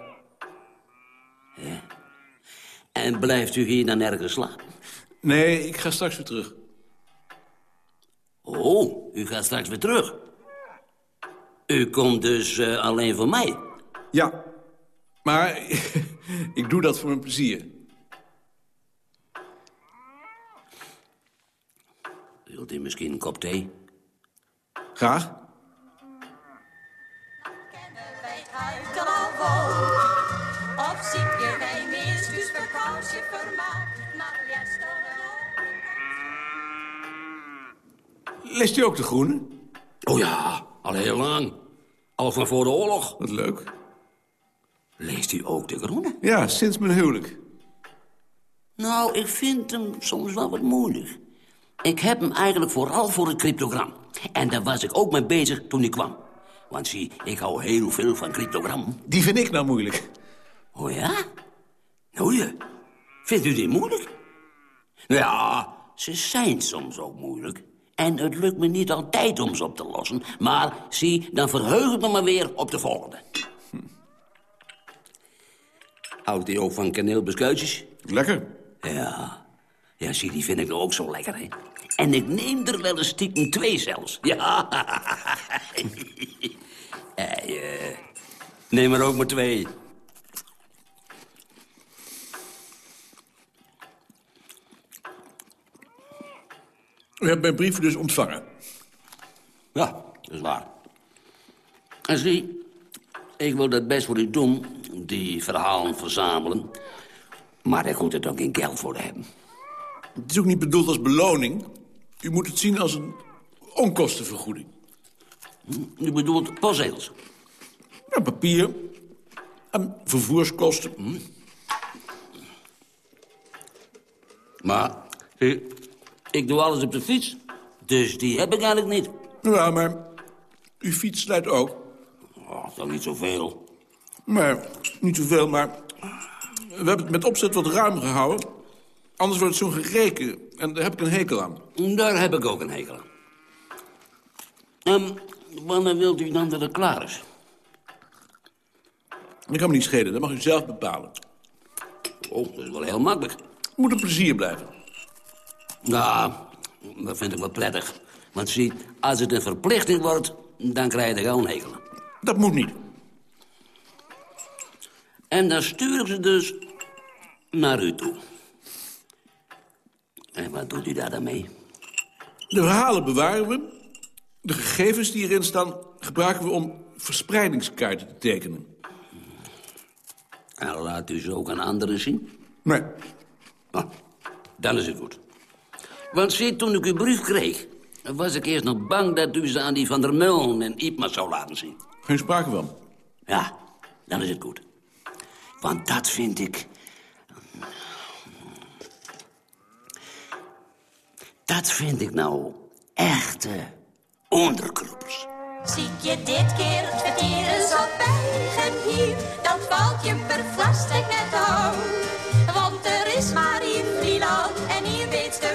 Ja. En blijft u hier dan ergens slapen? Nee, ik ga straks weer terug. Oh, u gaat straks weer terug. U komt dus eh, alleen voor mij? Ja. Maar ik doe dat voor mijn plezier. Wilt u misschien een kop thee? Graag. Leest u ook de Groene? Oh ja, al heel lang. Al van voor de oorlog. Wat leuk. Leest u ook de Groene? Ja, sinds mijn huwelijk. Nou, ik vind hem soms wel wat moeilijk. Ik heb hem eigenlijk vooral voor het cryptogram. En daar was ik ook mee bezig toen hij kwam. Want zie, ik hou heel veel van cryptogram. Die vind ik nou moeilijk. Oh ja? Nou ja. Vindt u die moeilijk? Nou ja, ze zijn soms ook moeilijk. En het lukt me niet altijd om ze op te lossen. Maar zie, dan verheug ik me maar weer op de volgende. Houdt u ook van kaneelbeskuitjes? Lekker. Ja. Ja, zie, die vind ik nou ook zo lekker, hè. En ik neem er wel eens stiekem twee zelfs. Ja. hey, eh, neem er ook maar twee. U hebt mijn brieven dus ontvangen. Ja, dat is waar. En zie, ik wil dat best voor u doen, die verhalen verzamelen. Maar daar moet er ook geen geld voor hebben. Het is ook niet bedoeld als beloning. U moet het zien als een onkostenvergoeding. U bedoelt postzegels? Ja, papier. En vervoerskosten. Maar, zie, ik doe alles op de fiets. Dus die heb ik eigenlijk niet. Ja, maar uw fiets leidt ook. Oh, dan niet zoveel. Maar, niet zoveel, maar... We hebben het met opzet wat ruim gehouden. Anders wordt het zo'n gereken. En daar heb ik een hekel aan. Daar heb ik ook een hekel aan. En wanneer wilt u dan dat het klaar is? Dat kan me niet schelen, dat mag u zelf bepalen. Oh, dat is wel heel makkelijk. Het moet een plezier blijven. Nou, dat vind ik wel prettig. Want zie, als het een verplichting wordt, dan krijg je gewoon een hekel aan. Dat moet niet. En dan stuur ik ze dus naar u toe. En wat doet u daar dan mee? De verhalen bewaren we. De gegevens die erin staan gebruiken we om verspreidingskaarten te tekenen. En laat u ze ook aan anderen zien? Nee. Ah, dan is het goed. Want zie, toen ik uw brief kreeg... was ik eerst nog bang dat u ze aan die Van der Meulen en Ipma zou laten zien. Geen sprake van. Ja, dan is het goed. Want dat vind ik... Dat vind ik nou echte onderkroepers. Zie je dit keer het verkeer eens op eigen hier, dan valt je per plastic net aan. Want er is maar hier Vlieland